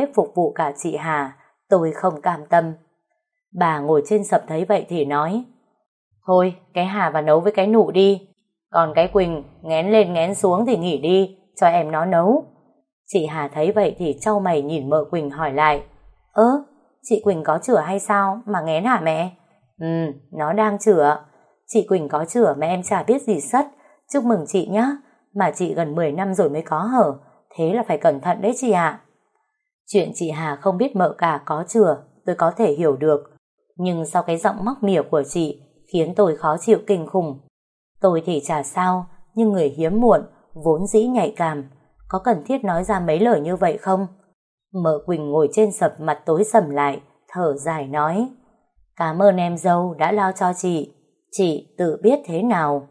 bếp phục vụ cả chị Hà, tôi không cam tâm. Bà ngồi trên sập thấy vậy thì nói, Thôi, cái Hà và nấu với cái nụ đi, còn cái Quỳnh ngén lên ngén xuống thì nghỉ đi, cho em nó nấu. Chị Hà thấy vậy thì trao mày nhìn mợ Quỳnh hỏi lại, Ơ, chị Quỳnh có chữa hay sao mà ngén hả mẹ? Ừ, nó đang chữa. Chị Quỳnh có chữa mà em chả biết gì sất. Chúc mừng chị nhá. Mà chị gần 10 năm rồi mới có hở. Thế là phải cẩn thận đấy chị ạ. Chuyện chị Hà không biết mợ cả có chừa tôi có thể hiểu được. Nhưng sau cái giọng móc mỉa của chị khiến tôi khó chịu kinh khủng. Tôi thì chả sao, nhưng người hiếm muộn, vốn dĩ nhạy cảm. Có cần thiết nói ra mấy lời như vậy không? Mợ Quỳnh ngồi trên sập mặt tối sầm lại, thở dài nói. Cảm ơn em dâu đã lo cho chị. Chị tự biết thế nào.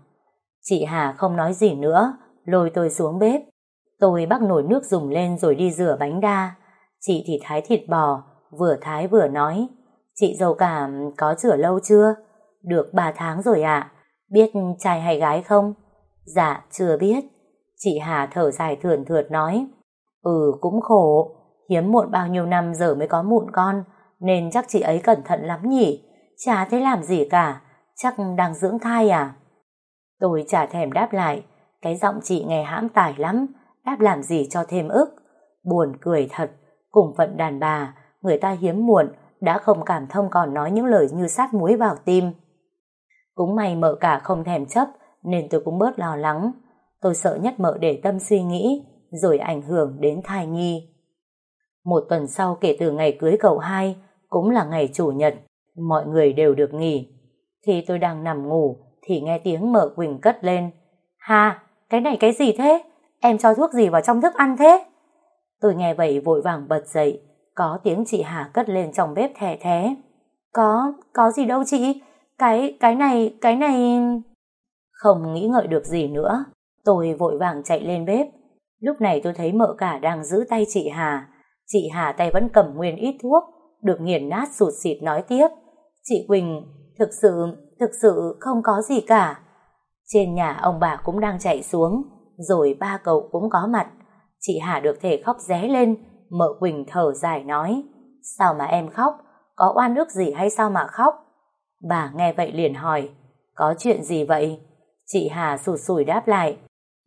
Chị Hà không nói gì nữa, lôi tôi xuống bếp. Tôi bắt nồi nước dùng lên rồi đi rửa bánh đa. Chị thì thái thịt bò, vừa thái vừa nói. Chị dâu cả có chữa lâu chưa? Được 3 tháng rồi ạ. Biết trai hay gái không? Dạ, chưa biết. Chị Hà thở dài thườn thượt nói. Ừ, cũng khổ. Hiếm muộn bao nhiêu năm giờ mới có mụn con, nên chắc chị ấy cẩn thận lắm nhỉ. Chả thấy làm gì cả, chắc đang dưỡng thai à? Tôi chả thèm đáp lại, cái giọng chị nghe hãm tải lắm, đáp làm gì cho thêm ức. Buồn cười thật, cùng phận đàn bà, người ta hiếm muộn, đã không cảm thông còn nói những lời như sát muối vào tim. Cũng may mợ cả không thèm chấp, nên tôi cũng bớt lo lắng. Tôi sợ nhất mợ để tâm suy nghĩ, rồi ảnh hưởng đến thai nhi. Một tuần sau kể từ ngày cưới cậu hai, cũng là ngày chủ nhật, mọi người đều được nghỉ. Khi tôi đang nằm ngủ, thì nghe tiếng mợ Quỳnh cất lên. ha cái này cái gì thế? Em cho thuốc gì vào trong thức ăn thế? Tôi nghe vậy vội vàng bật dậy, có tiếng chị Hà cất lên trong bếp thè thé. Có, có gì đâu chị? Cái, cái này, cái này... Không nghĩ ngợi được gì nữa, tôi vội vàng chạy lên bếp. Lúc này tôi thấy mợ cả đang giữ tay chị Hà. Chị Hà tay vẫn cầm nguyên ít thuốc, được nghiền nát sụt xịt nói tiếp. Chị Quỳnh, thực sự, thực sự không có gì cả. Trên nhà ông bà cũng đang chạy xuống, rồi ba cậu cũng có mặt. Chị Hà được thể khóc ré lên, mợ Quỳnh thở dài nói. Sao mà em khóc? Có oan ức gì hay sao mà khóc? Bà nghe vậy liền hỏi, có chuyện gì vậy? Chị Hà sụt sùi đáp lại.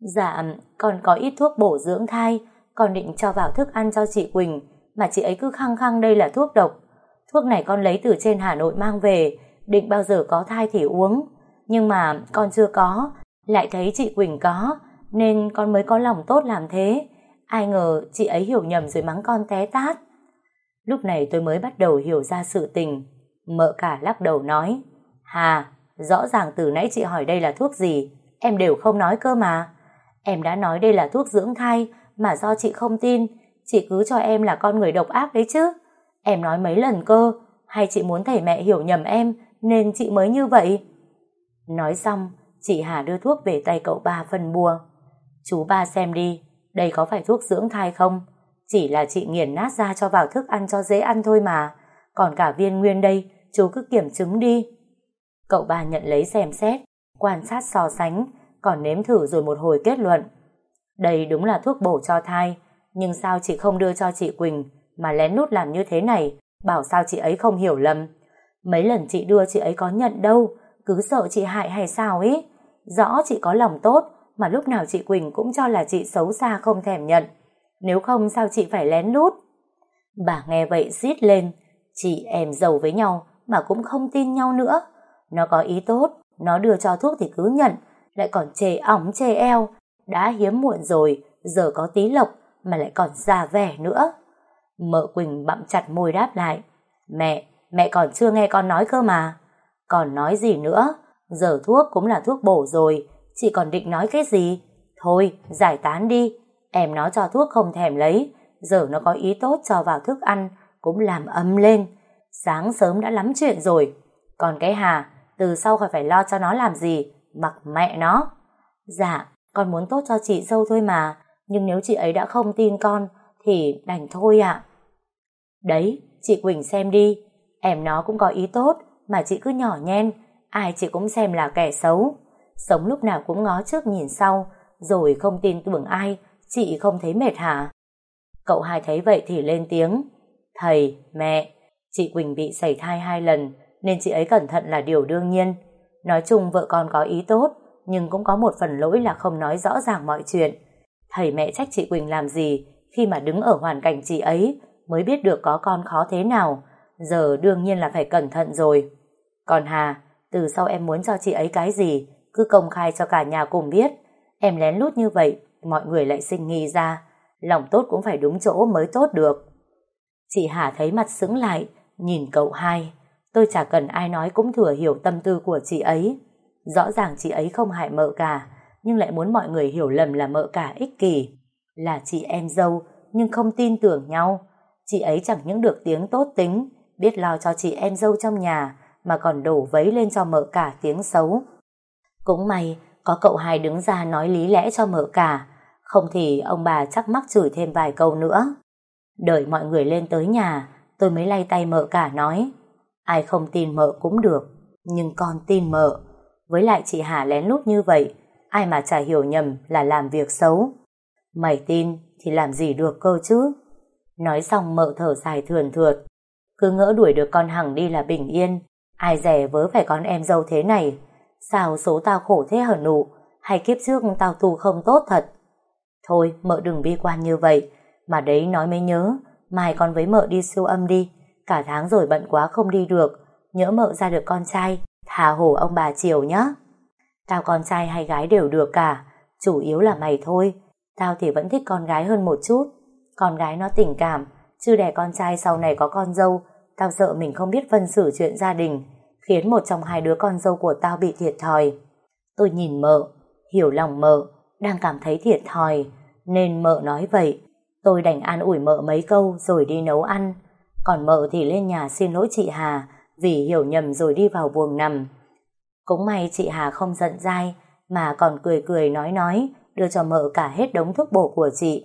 Dạ, con có ít thuốc bổ dưỡng thai, con định cho vào thức ăn cho chị Quỳnh, mà chị ấy cứ khăng khăng đây là thuốc độc. Thuốc này con lấy từ trên Hà Nội mang về, định bao giờ có thai thì uống. Nhưng mà con chưa có, lại thấy chị Quỳnh có, nên con mới có lòng tốt làm thế. Ai ngờ chị ấy hiểu nhầm rồi mắng con té tát. Lúc này tôi mới bắt đầu hiểu ra sự tình. Mợ cả lắc đầu nói, Hà, rõ ràng từ nãy chị hỏi đây là thuốc gì, em đều không nói cơ mà. Em đã nói đây là thuốc dưỡng thai, mà do chị không tin, chị cứ cho em là con người độc ác đấy chứ. Em nói mấy lần cơ, hay chị muốn thầy mẹ hiểu nhầm em, nên chị mới như vậy. Nói xong, chị Hà đưa thuốc về tay cậu ba phân bua. Chú ba xem đi, đây có phải thuốc dưỡng thai không? Chỉ là chị nghiền nát ra cho vào thức ăn cho dễ ăn thôi mà. Còn cả viên nguyên đây, chú cứ kiểm chứng đi. Cậu ba nhận lấy xem xét, quan sát so sánh, còn nếm thử rồi một hồi kết luận. Đây đúng là thuốc bổ cho thai, nhưng sao chị không đưa cho chị Quỳnh mà lén nút làm như thế này, bảo sao chị ấy không hiểu lầm. Mấy lần chị đưa chị ấy có nhận đâu, cứ sợ chị hại hay sao ấy. Rõ chị có lòng tốt, mà lúc nào chị Quỳnh cũng cho là chị xấu xa không thèm nhận. Nếu không sao chị phải lén lút. Bà nghe vậy rít lên, chị em giàu với nhau mà cũng không tin nhau nữa. Nó có ý tốt, nó đưa cho thuốc thì cứ nhận, lại còn chê ỏng chê eo. Đã hiếm muộn rồi, giờ có tí lộc mà lại còn già vẻ nữa. Mợ Quỳnh bặm chặt môi đáp lại. Mẹ, mẹ còn chưa nghe con nói cơ mà. Còn nói gì nữa, giờ thuốc cũng là thuốc bổ rồi, chị còn định nói cái gì? Thôi, giải tán đi, em nó cho thuốc không thèm lấy, giờ nó có ý tốt cho vào thức ăn, cũng làm ấm lên. Sáng sớm đã lắm chuyện rồi, còn cái Hà, từ sau khỏi phải lo cho nó làm gì, mặc mẹ nó. Dạ, con muốn tốt cho chị dâu thôi mà, nhưng nếu chị ấy đã không tin con, thì đành thôi ạ. Đấy, chị Quỳnh xem đi, em nó cũng có ý tốt, mà chị cứ nhỏ nhen, ai chị cũng xem là kẻ xấu. Sống lúc nào cũng ngó trước nhìn sau, rồi không tin tưởng ai, chị không thấy mệt hả? Cậu hai thấy vậy thì lên tiếng. Thầy, mẹ, chị Quỳnh bị sảy thai hai lần, nên chị ấy cẩn thận là điều đương nhiên. Nói chung vợ con có ý tốt, nhưng cũng có một phần lỗi là không nói rõ ràng mọi chuyện. Thầy mẹ trách chị Quỳnh làm gì khi mà đứng ở hoàn cảnh chị ấy mới biết được có con khó thế nào. Giờ đương nhiên là phải cẩn thận rồi. Còn Hà, từ sau em muốn cho chị ấy cái gì, cứ công khai cho cả nhà cùng biết. Em lén lút như vậy, mọi người lại sinh nghi ra. Lòng tốt cũng phải đúng chỗ mới tốt được. Chị Hà thấy mặt sững lại, nhìn cậu hai. Tôi chả cần ai nói cũng thừa hiểu tâm tư của chị ấy. Rõ ràng chị ấy không hại mợ cả, nhưng lại muốn mọi người hiểu lầm là mợ cả ích kỷ. Là chị em dâu, nhưng không tin tưởng nhau. Chị ấy chẳng những được tiếng tốt tính, biết lo cho chị em dâu trong nhà, mà còn đổ vấy lên cho mợ cả tiếng xấu. Cũng may, có cậu hai đứng ra nói lý lẽ cho mợ cả, không thì ông bà chắc mắc chửi thêm vài câu nữa. Đợi mọi người lên tới nhà, tôi mới lay tay mợ cả nói, ai không tin mợ cũng được, nhưng con tin mợ. Với lại chị Hà lén lút như vậy, ai mà chả hiểu nhầm là làm việc xấu. Mày tin thì làm gì được cơ chứ? Nói xong mợ thở dài thườn thượt. Cứ ngỡ đuổi được con Hằng đi là bình yên. Ai rẻ vớ phải con em dâu thế này. Sao số tao khổ thế hở nụ? Hay kiếp trước tao tu không tốt thật? Thôi mợ đừng bi quan như vậy. Mà đấy nói mới nhớ. Mai con với mợ đi siêu âm đi. Cả tháng rồi bận quá không đi được. Nhớ mợ ra được con trai. Thà hổ ông bà chiều nhá. Tao con trai hay gái đều được cả. Chủ yếu là mày thôi. Tao thì vẫn thích con gái hơn một chút. Con gái nó tình cảm, chứ đẻ con trai sau này có con dâu, tao sợ mình không biết phân xử chuyện gia đình, khiến một trong hai đứa con dâu của tao bị thiệt thòi. Tôi nhìn mợ, hiểu lòng mợ, đang cảm thấy thiệt thòi, nên mợ nói vậy. Tôi đành an ủi mợ mấy câu rồi đi nấu ăn. Còn mợ thì lên nhà xin lỗi chị Hà vì hiểu nhầm rồi đi vào buồng nằm. Cũng may chị Hà không giận dai mà còn cười cười nói nói đưa cho mợ cả hết đống thuốc bổ của chị.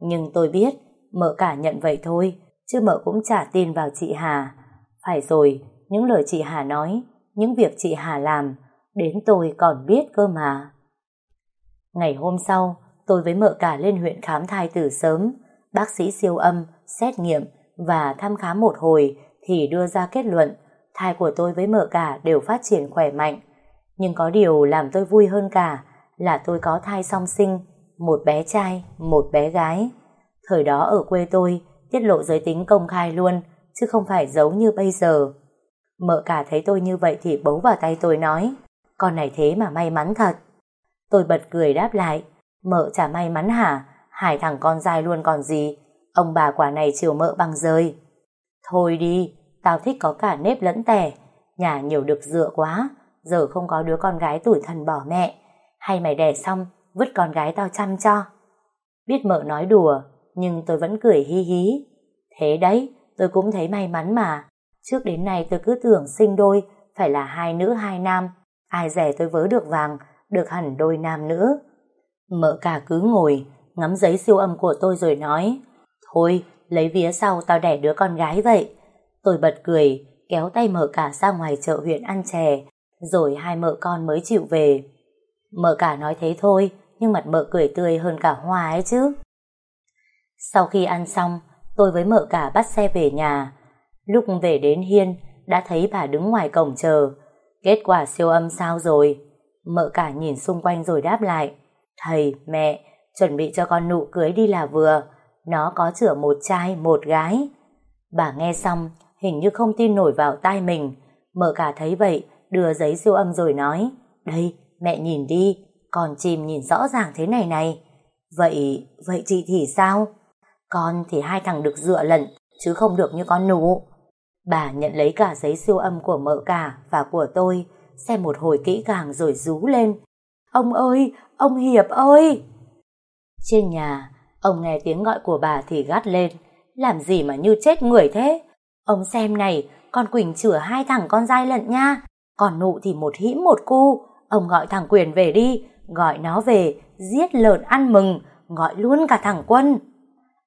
Nhưng tôi biết, mợ cả nhận vậy thôi, chứ mợ cũng chả tin vào chị Hà. Phải rồi, những lời chị Hà nói, những việc chị Hà làm, đến tôi còn biết cơ mà. Ngày hôm sau, tôi với mợ cả lên huyện khám thai từ sớm, bác sĩ siêu âm, xét nghiệm và thăm khám một hồi thì đưa ra kết luận thai của tôi với mợ cả đều phát triển khỏe mạnh. Nhưng có điều làm tôi vui hơn cả là tôi có thai song sinh, một bé trai, một bé gái. Thời đó ở quê tôi, tiết lộ giới tính công khai luôn, chứ không phải giấu như bây giờ. Mợ cả thấy tôi như vậy thì bấu vào tay tôi nói, con này thế mà may mắn thật. Tôi bật cười đáp lại, mợ chả may mắn hả, hải thằng con dai luôn còn gì, ông bà quả này chiều mợ bằng rơi. Thôi đi, tao thích có cả nếp lẫn tẻ, nhà nhiều được dựa quá, giờ không có đứa con gái tuổi thần bỏ mẹ hay mày đẻ xong vứt con gái tao chăm cho. Biết mợ nói đùa, nhưng tôi vẫn cười hi hí. Thế đấy, tôi cũng thấy may mắn mà. Trước đến nay tôi cứ tưởng sinh đôi, phải là hai nữ hai nam. Ai rẻ tôi vớ được vàng, được hẳn đôi nam nữ. Mợ cả cứ ngồi, ngắm giấy siêu âm của tôi rồi nói. Thôi, lấy vía sau tao đẻ đứa con gái vậy. Tôi bật cười, kéo tay mợ cả ra ngoài chợ huyện ăn chè, rồi hai mợ con mới chịu về. Mợ cả nói thế thôi, nhưng mặt mợ cười tươi hơn cả hoa ấy chứ. Sau khi ăn xong, tôi với mợ cả bắt xe về nhà. Lúc về đến Hiên, đã thấy bà đứng ngoài cổng chờ. Kết quả siêu âm sao rồi? Mợ cả nhìn xung quanh rồi đáp lại. Thầy, mẹ, chuẩn bị cho con nụ cưới đi là vừa. Nó có chữa một trai, một gái. Bà nghe xong, hình như không tin nổi vào tai mình. Mợ cả thấy vậy, đưa giấy siêu âm rồi nói. Đây, Mẹ nhìn đi, con chim nhìn rõ ràng thế này này. Vậy, vậy chị thì sao? Con thì hai thằng được dựa lận, chứ không được như con nụ. Bà nhận lấy cả giấy siêu âm của mợ cả và của tôi, xem một hồi kỹ càng rồi rú lên. Ông ơi, ông Hiệp ơi! Trên nhà, ông nghe tiếng gọi của bà thì gắt lên. Làm gì mà như chết người thế? Ông xem này, con Quỳnh chữa hai thằng con dai lận nha. Còn nụ thì một hĩm một cu, Ông gọi thằng Quyền về đi, gọi nó về, giết lợn ăn mừng, gọi luôn cả thằng Quân.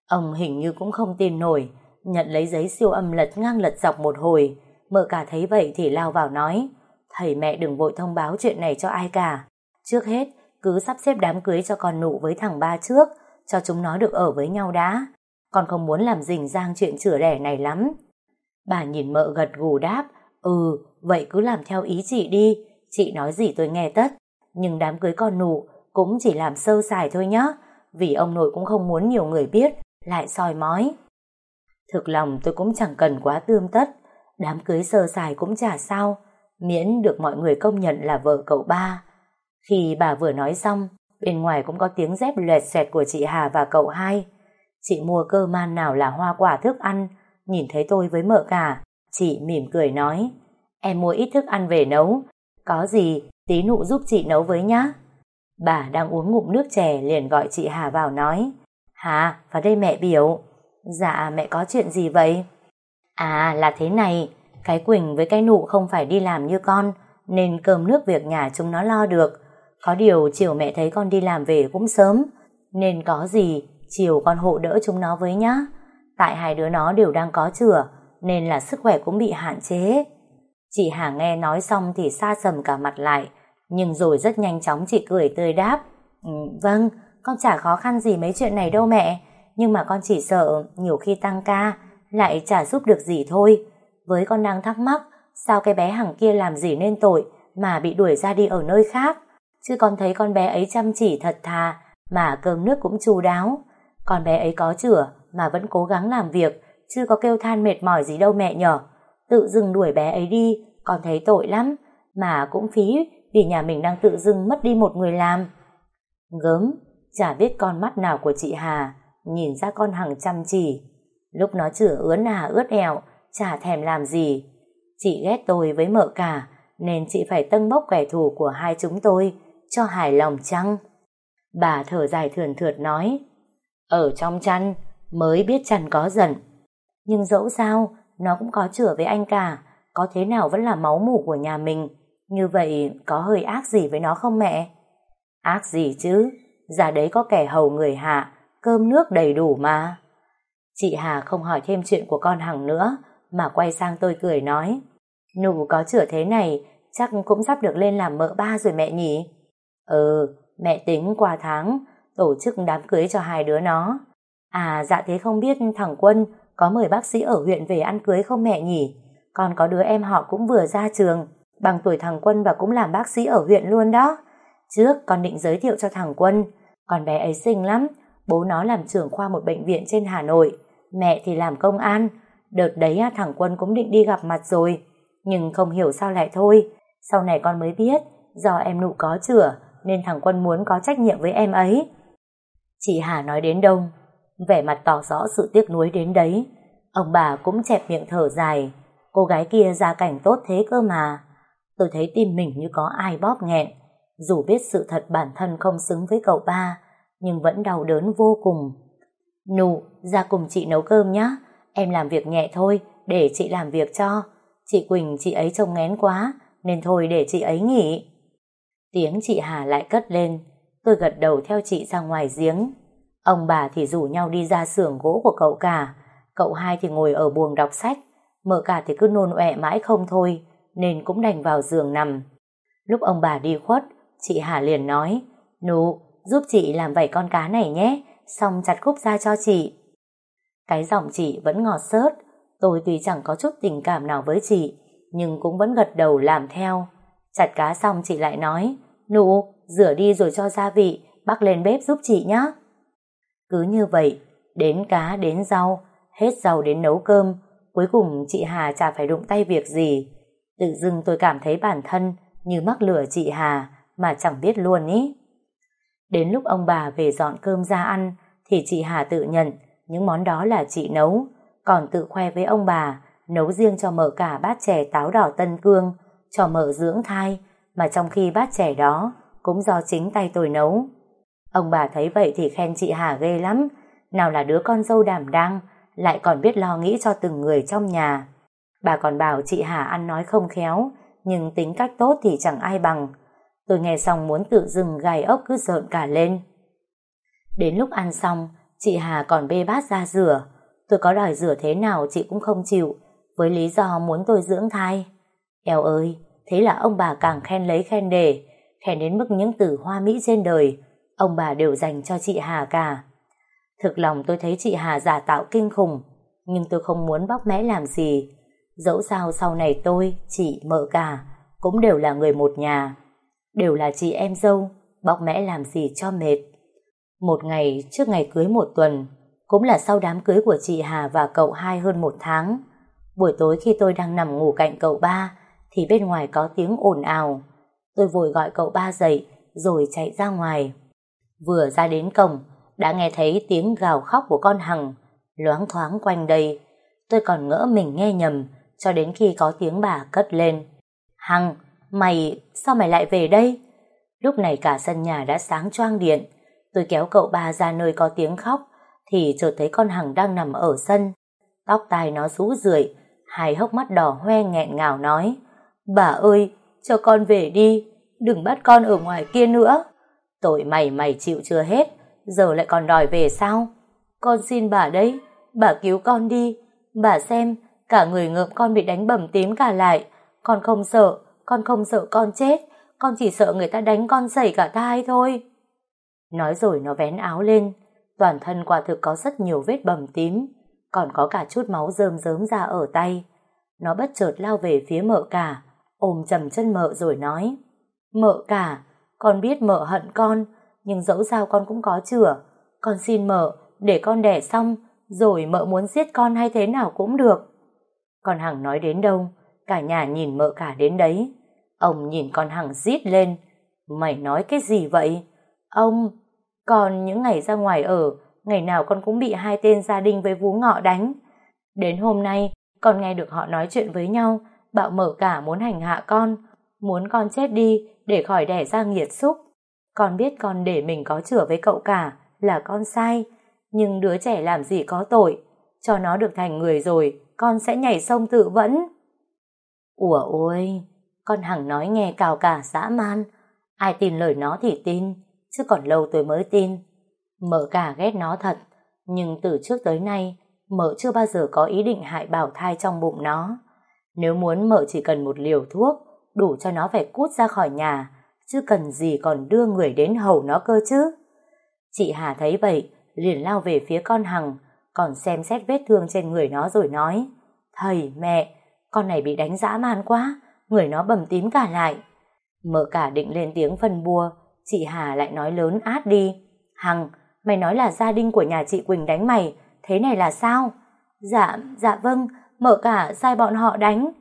Ông hình như cũng không tin nổi, nhận lấy giấy siêu âm lật ngang lật dọc một hồi. Mợ cả thấy vậy thì lao vào nói, thầy mẹ đừng vội thông báo chuyện này cho ai cả. Trước hết, cứ sắp xếp đám cưới cho con nụ với thằng ba trước, cho chúng nó được ở với nhau đã. con không muốn làm rình rang chuyện chửa đẻ này lắm. Bà nhìn mợ gật gù đáp, ừ, vậy cứ làm theo ý chị đi, chị nói gì tôi nghe tất. Nhưng đám cưới con nụ cũng chỉ làm sơ sài thôi nhá, vì ông nội cũng không muốn nhiều người biết, lại soi mói. Thực lòng tôi cũng chẳng cần quá tươm tất, đám cưới sơ sài cũng chả sao, miễn được mọi người công nhận là vợ cậu ba. Khi bà vừa nói xong, bên ngoài cũng có tiếng dép lẹt xẹt của chị Hà và cậu hai. Chị mua cơ man nào là hoa quả thức ăn, nhìn thấy tôi với mợ cả, chị mỉm cười nói, em mua ít thức ăn về nấu, có gì tí nụ giúp chị nấu với nhá. Bà đang uống ngụm nước chè liền gọi chị Hà vào nói, Hà, vào đây mẹ biểu. Dạ, mẹ có chuyện gì vậy? À, là thế này, cái Quỳnh với cái nụ không phải đi làm như con, nên cơm nước việc nhà chúng nó lo được. Có điều chiều mẹ thấy con đi làm về cũng sớm, nên có gì chiều con hộ đỡ chúng nó với nhá. Tại hai đứa nó đều đang có chửa nên là sức khỏe cũng bị hạn chế. Chị Hà nghe nói xong thì xa sầm cả mặt lại, nhưng rồi rất nhanh chóng chị cười tươi đáp. Ừ, vâng, con chả khó khăn gì mấy chuyện này đâu mẹ, nhưng mà con chỉ sợ nhiều khi tăng ca, lại chả giúp được gì thôi. Với con đang thắc mắc, sao cái bé hằng kia làm gì nên tội mà bị đuổi ra đi ở nơi khác? Chứ con thấy con bé ấy chăm chỉ thật thà, mà cơm nước cũng chu đáo. Con bé ấy có chữa mà vẫn cố gắng làm việc, chưa có kêu than mệt mỏi gì đâu mẹ nhở. Tự dưng đuổi bé ấy đi, con thấy tội lắm, mà cũng phí vì nhà mình đang tự dưng mất đi một người làm. Gớm, chả biết con mắt nào của chị Hà, nhìn ra con Hằng chăm chỉ. Lúc nó chửa ướn nà ướt ẹo, chả thèm làm gì. Chị ghét tôi với mợ cả, nên chị phải tâng bốc kẻ thù của hai chúng tôi, cho hài lòng chăng? Bà thở dài thườn thượt nói, ở trong chăn mới biết chăn có giận. Nhưng dẫu sao, nó cũng có chửa với anh cả, có thế nào vẫn là máu mủ của nhà mình. Như vậy có hơi ác gì với nó không mẹ? Ác gì chứ? già đấy có kẻ hầu người hạ, cơm nước đầy đủ mà. Chị Hà không hỏi thêm chuyện của con Hằng nữa, mà quay sang tôi cười nói. Nụ có chữa thế này, chắc cũng sắp được lên làm mợ ba rồi mẹ nhỉ? Ừ, mẹ tính qua tháng, tổ chức đám cưới cho hai đứa nó. À dạ thế không biết thằng Quân có mời bác sĩ ở huyện về ăn cưới không mẹ nhỉ? Còn có đứa em họ cũng vừa ra trường, bằng tuổi thằng Quân và cũng làm bác sĩ ở huyện luôn đó. Trước con định giới thiệu cho thằng Quân, con bé ấy xinh lắm, bố nó làm trưởng khoa một bệnh viện trên Hà Nội, mẹ thì làm công an. Đợt đấy à, thằng Quân cũng định đi gặp mặt rồi, nhưng không hiểu sao lại thôi. Sau này con mới biết, do em nụ có chữa, nên thằng Quân muốn có trách nhiệm với em ấy. Chị Hà nói đến đông, vẻ mặt tỏ rõ sự tiếc nuối đến đấy. Ông bà cũng chẹp miệng thở dài, cô gái kia gia cảnh tốt thế cơ mà. Tôi thấy tim mình như có ai bóp nghẹn, dù biết sự thật bản thân không xứng với cậu ba, nhưng vẫn đau đớn vô cùng. Nụ, ra cùng chị nấu cơm nhá, em làm việc nhẹ thôi, để chị làm việc cho. Chị Quỳnh chị ấy trông ngén quá, nên thôi để chị ấy nghỉ. Tiếng chị Hà lại cất lên, tôi gật đầu theo chị ra ngoài giếng. Ông bà thì rủ nhau đi ra xưởng gỗ của cậu cả, cậu hai thì ngồi ở buồng đọc sách, mợ cả thì cứ nôn ọe mãi không thôi, nên cũng đành vào giường nằm. Lúc ông bà đi khuất, chị Hà liền nói, Nụ, giúp chị làm vảy con cá này nhé, xong chặt khúc ra cho chị. Cái giọng chị vẫn ngọt sớt, tôi tuy chẳng có chút tình cảm nào với chị, nhưng cũng vẫn gật đầu làm theo. Chặt cá xong chị lại nói, Nụ, rửa đi rồi cho gia vị, bắc lên bếp giúp chị nhé. Cứ như vậy, đến cá đến rau, hết rau đến nấu cơm, cuối cùng chị Hà chả phải đụng tay việc gì. Tự dưng tôi cảm thấy bản thân như mắc lửa chị Hà mà chẳng biết luôn ý. Đến lúc ông bà về dọn cơm ra ăn thì chị Hà tự nhận những món đó là chị nấu, còn tự khoe với ông bà nấu riêng cho mợ cả bát chè táo đỏ tân cương, cho mợ dưỡng thai, mà trong khi bát chè đó cũng do chính tay tôi nấu. Ông bà thấy vậy thì khen chị Hà ghê lắm, nào là đứa con dâu đảm đang, lại còn biết lo nghĩ cho từng người trong nhà. Bà còn bảo chị Hà ăn nói không khéo, nhưng tính cách tốt thì chẳng ai bằng. Tôi nghe xong muốn tự dưng gai ốc cứ rợn cả lên. Đến lúc ăn xong, chị Hà còn bê bát ra rửa. Tôi có đòi rửa thế nào chị cũng không chịu, với lý do muốn tôi dưỡng thai. Eo ơi, thế là ông bà càng khen lấy khen để, khen đến mức những từ hoa mỹ trên đời, ông bà đều dành cho chị Hà cả. Thực lòng tôi thấy chị Hà giả tạo kinh khủng, nhưng tôi không muốn bóc mẽ làm gì. Dẫu sao sau này tôi, chị, mợ cả, cũng đều là người một nhà. Đều là chị em dâu, bóc mẽ làm gì cho mệt. Một ngày trước ngày cưới một tuần, cũng là sau đám cưới của chị Hà và cậu hai hơn một tháng. Buổi tối khi tôi đang nằm ngủ cạnh cậu ba, thì bên ngoài có tiếng ồn ào. Tôi vội gọi cậu ba dậy, rồi chạy ra ngoài. Vừa ra đến cổng, đã nghe thấy tiếng gào khóc của con Hằng, loáng thoáng quanh đây. Tôi còn ngỡ mình nghe nhầm, cho đến khi có tiếng bà cất lên. Hằng, mày, sao mày lại về đây? Lúc này cả sân nhà đã sáng choang điện. Tôi kéo cậu ba ra nơi có tiếng khóc, thì chợt thấy con Hằng đang nằm ở sân. Tóc tai nó rũ rượi, hai hốc mắt đỏ hoe nghẹn ngào nói. Bà ơi, cho con về đi, đừng bắt con ở ngoài kia nữa. Tội mày mày chịu chưa hết, giờ lại còn đòi về sao? Con xin bà đấy, bà cứu con đi. Bà xem, cả người ngợm con bị đánh bầm tím cả lại. Con không sợ, con không sợ con chết, con chỉ sợ người ta đánh con sẩy cả tai thôi. Nói rồi nó vén áo lên, toàn thân quả thực có rất nhiều vết bầm tím, còn có cả chút máu rơm rớm ra ở tay. Nó bất chợt lao về phía mợ cả, ôm chầm chân mợ rồi nói, Mợ cả, con biết mợ hận con, nhưng dẫu sao con cũng có chửa. Con xin mợ, để con đẻ xong, rồi mợ muốn giết con hay thế nào cũng được. Con Hằng nói đến đâu, cả nhà nhìn mợ cả đến đấy. Ông nhìn con Hằng rít lên. Mày nói cái gì vậy? Ông, còn những ngày ra ngoài ở, ngày nào con cũng bị hai tên gia đình với vú ngọ đánh. Đến hôm nay, con nghe được họ nói chuyện với nhau, bạo mở cả muốn hành hạ con, muốn con chết đi để khỏi đẻ ra nghiệt xúc. Con biết con để mình có chửa với cậu cả là con sai, nhưng đứa trẻ làm gì có tội, cho nó được thành người rồi, con sẽ nhảy sông tự vẫn. Ủa ôi, con Hằng nói nghe cào cả dã man, ai tin lời nó thì tin, chứ còn lâu tôi mới tin. Mợ cả ghét nó thật, nhưng từ trước tới nay, mợ chưa bao giờ có ý định hại bảo thai trong bụng nó. Nếu muốn mợ chỉ cần một liều thuốc, đủ cho nó phải cút ra khỏi nhà, chứ cần gì còn đưa người đến hầu nó cơ chứ. Chị Hà thấy vậy, liền lao về phía con Hằng, còn xem xét vết thương trên người nó rồi nói, Thầy, mẹ, con này bị đánh dã man quá, người nó bầm tím cả lại. Mợ cả định lên tiếng phân bua, chị Hà lại nói lớn át đi. Hằng, mày nói là gia đình của nhà chị Quỳnh đánh mày, thế này là sao? Dạ, dạ vâng, mợ cả sai bọn họ đánh.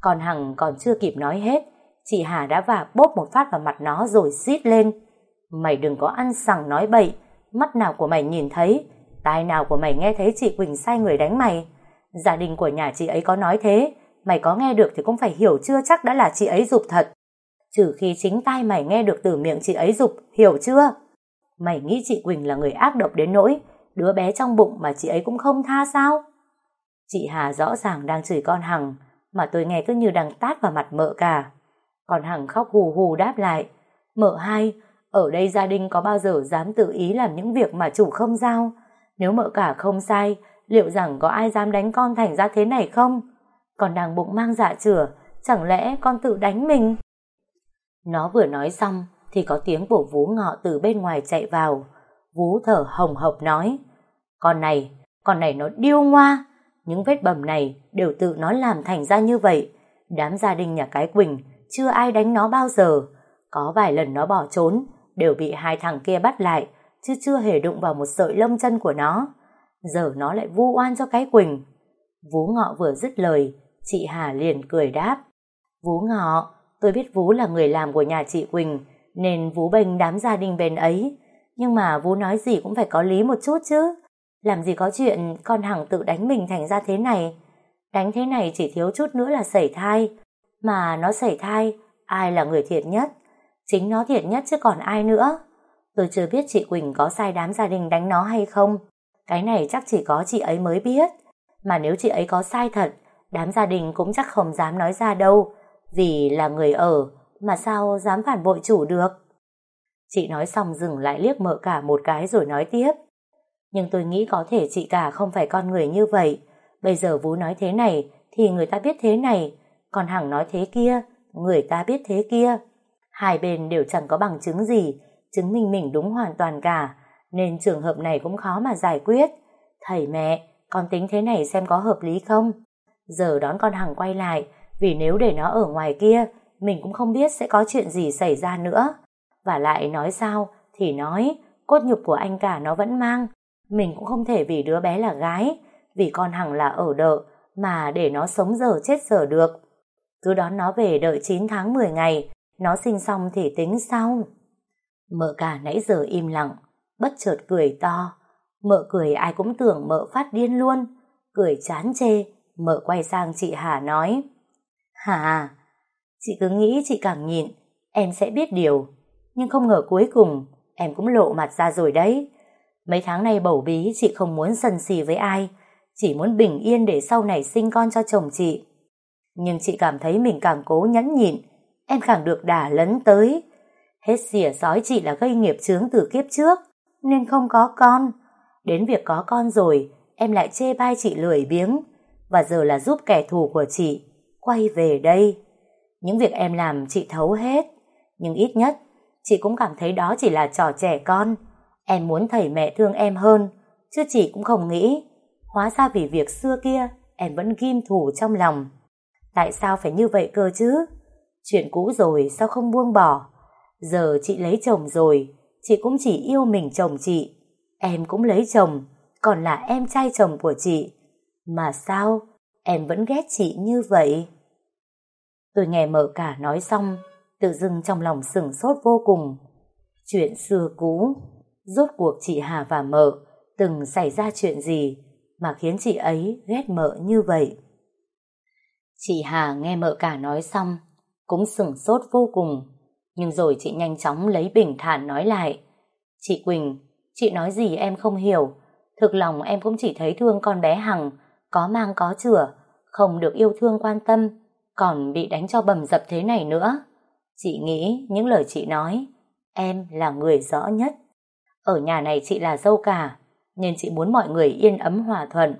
Còn Hằng còn chưa kịp nói hết, chị Hà đã vả bốp một phát vào mặt nó rồi xít lên. Mày đừng có ăn sằng nói bậy, mắt nào của mày nhìn thấy, tai nào của mày nghe thấy chị Quỳnh sai người đánh mày. Gia đình của nhà chị ấy có nói thế, mày có nghe được thì cũng phải hiểu chưa chắc đã là chị ấy dục thật. Trừ khi chính tai mày nghe được từ miệng chị ấy dục, hiểu chưa? Mày nghĩ chị Quỳnh là người ác độc đến nỗi, đứa bé trong bụng mà chị ấy cũng không tha sao? Chị Hà rõ ràng đang chửi con Hằng, mà tôi nghe cứ như đang tát vào mặt mợ cả. Còn Hằng khóc hù hù đáp lại, mợ hai, ở đây gia đình có bao giờ dám tự ý làm những việc mà chủ không giao? Nếu mợ cả không sai, liệu rằng có ai dám đánh con thành ra thế này không? Còn đang bụng mang dạ chửa, chẳng lẽ con tự đánh mình? Nó vừa nói xong, thì có tiếng của vú ngọ từ bên ngoài chạy vào. Vú thở hồng hộc nói, con này, con này nó điêu ngoa, những vết bầm này đều tự nó làm thành ra như vậy. Đám gia đình nhà cái Quỳnh chưa ai đánh nó bao giờ. Có vài lần nó bỏ trốn, đều bị hai thằng kia bắt lại, chứ chưa hề đụng vào một sợi lông chân của nó. Giờ nó lại vu oan cho cái Quỳnh. Vú Ngọ vừa dứt lời, chị Hà liền cười đáp. Vú Ngọ, tôi biết Vú là người làm của nhà chị Quỳnh, nên Vú bênh đám gia đình bên ấy. Nhưng mà Vú nói gì cũng phải có lý một chút chứ. Làm gì có chuyện con Hằng tự đánh mình thành ra thế này. Đánh thế này chỉ thiếu chút nữa là sẩy thai. Mà nó sẩy thai, ai là người thiệt nhất? Chính nó thiệt nhất chứ còn ai nữa. Tôi chưa biết chị Quỳnh có sai đám gia đình đánh nó hay không. Cái này chắc chỉ có chị ấy mới biết. Mà nếu chị ấy có sai thật, đám gia đình cũng chắc không dám nói ra đâu. Vì là người ở, mà sao dám phản bội chủ được? Chị nói xong dừng lại liếc mợ cả một cái rồi nói tiếp. Nhưng tôi nghĩ có thể chị cả không phải con người như vậy. Bây giờ Vú nói thế này thì người ta biết thế này, còn Hằng nói thế kia, người ta biết thế kia. Hai bên đều chẳng có bằng chứng gì, chứng minh mình đúng hoàn toàn cả. nên trường hợp này cũng khó mà giải quyết. Thầy mẹ, con tính thế này xem có hợp lý không? Giờ đón con Hằng quay lại, vì nếu để nó ở ngoài kia, mình cũng không biết sẽ có chuyện gì xảy ra nữa. Và lại nói sao, thì nói, cốt nhục của anh cả nó vẫn mang. Mình cũng không thể vì đứa bé là gái, vì con Hằng là ở đợ, mà để nó sống giờ chết giờ được. Cứ đón nó về đợi 9 tháng 10 ngày, nó sinh xong thì tính sau. Mợ cả nãy giờ im lặng, bất chợt cười to. Mợ cười ai cũng tưởng mợ phát điên luôn. Cười chán chê, mợ quay sang chị Hà nói. Hà, chị cứ nghĩ chị càng nhịn, em sẽ biết điều. Nhưng không ngờ cuối cùng, em cũng lộ mặt ra rồi đấy. Mấy tháng nay bầu bí chị không muốn sần xì với ai, chỉ muốn bình yên để sau này sinh con cho chồng chị. Nhưng chị cảm thấy mình càng cố nhẫn nhịn, em càng được đả lấn tới. Hết xỉa sói chị là gây nghiệp chướng từ kiếp trước, nên không có con. Đến việc có con rồi, em lại chê bai chị lười biếng, và giờ là giúp kẻ thù của chị quay về đây. Những việc em làm chị thấu hết, nhưng ít nhất chị cũng cảm thấy đó chỉ là trò trẻ con. Em muốn thầy mẹ thương em hơn, chứ chị cũng không nghĩ. Hóa ra vì việc xưa kia, em vẫn ghim thù trong lòng. Tại sao phải như vậy cơ chứ? Chuyện cũ rồi sao không buông bỏ? Giờ chị lấy chồng rồi, chị cũng chỉ yêu mình chồng chị. Em cũng lấy chồng, còn là em trai chồng của chị. Mà sao em vẫn ghét chị như vậy? Tôi nghe mợ cả nói xong, tự dưng trong lòng sửng sốt vô cùng. Chuyện xưa cũ, rốt cuộc chị Hà và mợ từng xảy ra chuyện gì mà khiến chị ấy ghét mợ như vậy? Chị Hà nghe mợ cả nói xong, cũng sửng sốt vô cùng. Nhưng rồi chị nhanh chóng lấy bình thản nói lại. Chị Quỳnh, chị nói gì em không hiểu. Thực lòng em cũng chỉ thấy thương con bé Hằng, có mang có chửa, không được yêu thương quan tâm, còn bị đánh cho bầm dập thế này nữa. Chị nghĩ những lời chị nói, em là người rõ nhất. Ở nhà này chị là dâu cả, nên chị muốn mọi người yên ấm hòa thuận.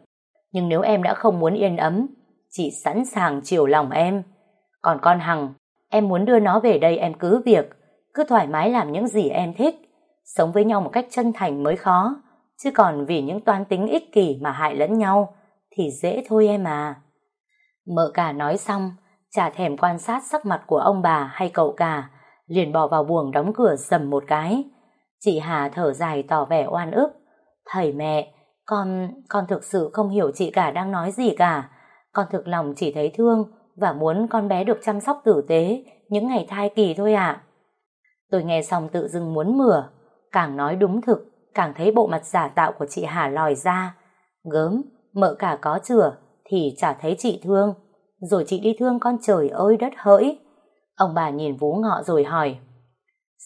Nhưng nếu em đã không muốn yên ấm, chị sẵn sàng chiều lòng em. Còn con Hằng, em muốn đưa nó về đây em cứ việc, cứ thoải mái làm những gì em thích, sống với nhau một cách chân thành mới khó, chứ còn vì những toan tính ích kỷ mà hại lẫn nhau, thì dễ thôi em à. Mợ cả nói xong, chả thèm quan sát sắc mặt của ông bà hay cậu cả, liền bỏ vào buồng đóng cửa sầm một cái. Chị Hà thở dài tỏ vẻ oan ức. Thầy mẹ, con, con thực sự không hiểu chị cả đang nói gì cả. Con thực lòng chỉ thấy thương và muốn con bé được chăm sóc tử tế những ngày thai kỳ thôi ạ. Tôi nghe xong tự dưng muốn mửa, càng nói đúng thực, càng thấy bộ mặt giả tạo của chị Hà lòi ra. Gớm, mợ cả có chửa, thì chả thấy chị thương. Rồi chị đi thương con trời ơi đất hỡi. Ông bà nhìn Vú Ngọ rồi hỏi.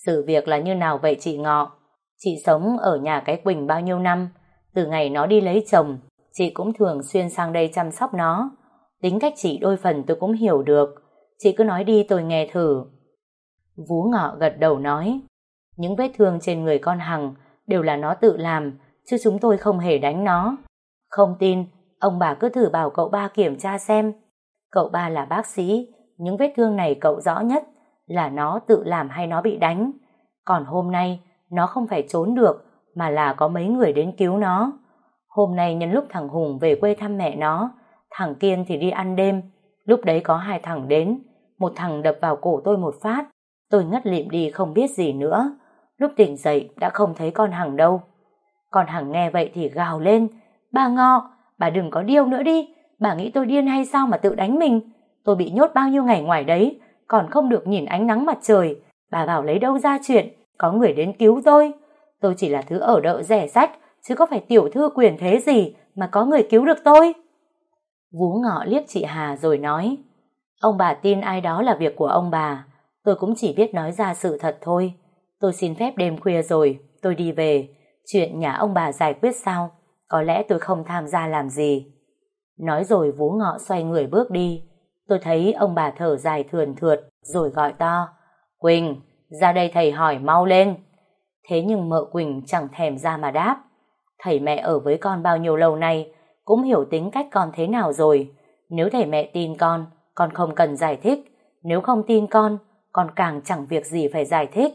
Sự việc là như nào vậy chị Ngọ? Chị sống ở nhà cái Quỳnh bao nhiêu năm? Từ ngày nó đi lấy chồng, chị cũng thường xuyên sang đây chăm sóc nó. Tính cách chị đôi phần tôi cũng hiểu được. Chị cứ nói đi tôi nghe thử. Vú Ngọ gật đầu nói. Những vết thương trên người con Hằng đều là nó tự làm, chứ chúng tôi không hề đánh nó. Không tin, ông bà cứ thử bảo cậu ba kiểm tra xem. Cậu ba là bác sĩ, những vết thương này cậu rõ nhất là nó tự làm hay nó bị đánh. Còn hôm nay, nó không phải trốn được, mà là có mấy người đến cứu nó. Hôm nay nhân lúc thằng Hùng về quê thăm mẹ nó, thằng Kiên thì đi ăn đêm. Lúc đấy có hai thằng đến, một thằng đập vào cổ tôi một phát. Tôi ngất lịm đi không biết gì nữa. Lúc tỉnh dậy đã không thấy con Hằng đâu. Con Hằng nghe vậy thì gào lên. Bà Ngọ, bà đừng có điêu nữa đi. Bà nghĩ tôi điên hay sao mà tự đánh mình? Tôi bị nhốt bao nhiêu ngày ngoài đấy, còn không được nhìn ánh nắng mặt trời. Bà bảo lấy đâu ra chuyện, có người đến cứu tôi. Tôi chỉ là thứ ở đợ rẻ rách, chứ có phải tiểu thư quyền thế gì mà có người cứu được tôi. Vú ngọ liếc chị Hà rồi nói, ông bà tin ai đó là việc của ông bà, tôi cũng chỉ biết nói ra sự thật thôi. Tôi xin phép đêm khuya rồi, tôi đi về, chuyện nhà ông bà giải quyết sao, có lẽ tôi không tham gia làm gì. Nói rồi vú ngọ xoay người bước đi, tôi thấy ông bà thở dài thườn thượt, rồi gọi to, Quỳnh, ra đây thầy hỏi mau lên. Thế nhưng mợ Quỳnh chẳng thèm ra mà đáp. Thầy mẹ ở với con bao nhiêu lâu nay, cũng hiểu tính cách con thế nào rồi. Nếu thầy mẹ tin con, con không cần giải thích. Nếu không tin con, con càng chẳng việc gì phải giải thích.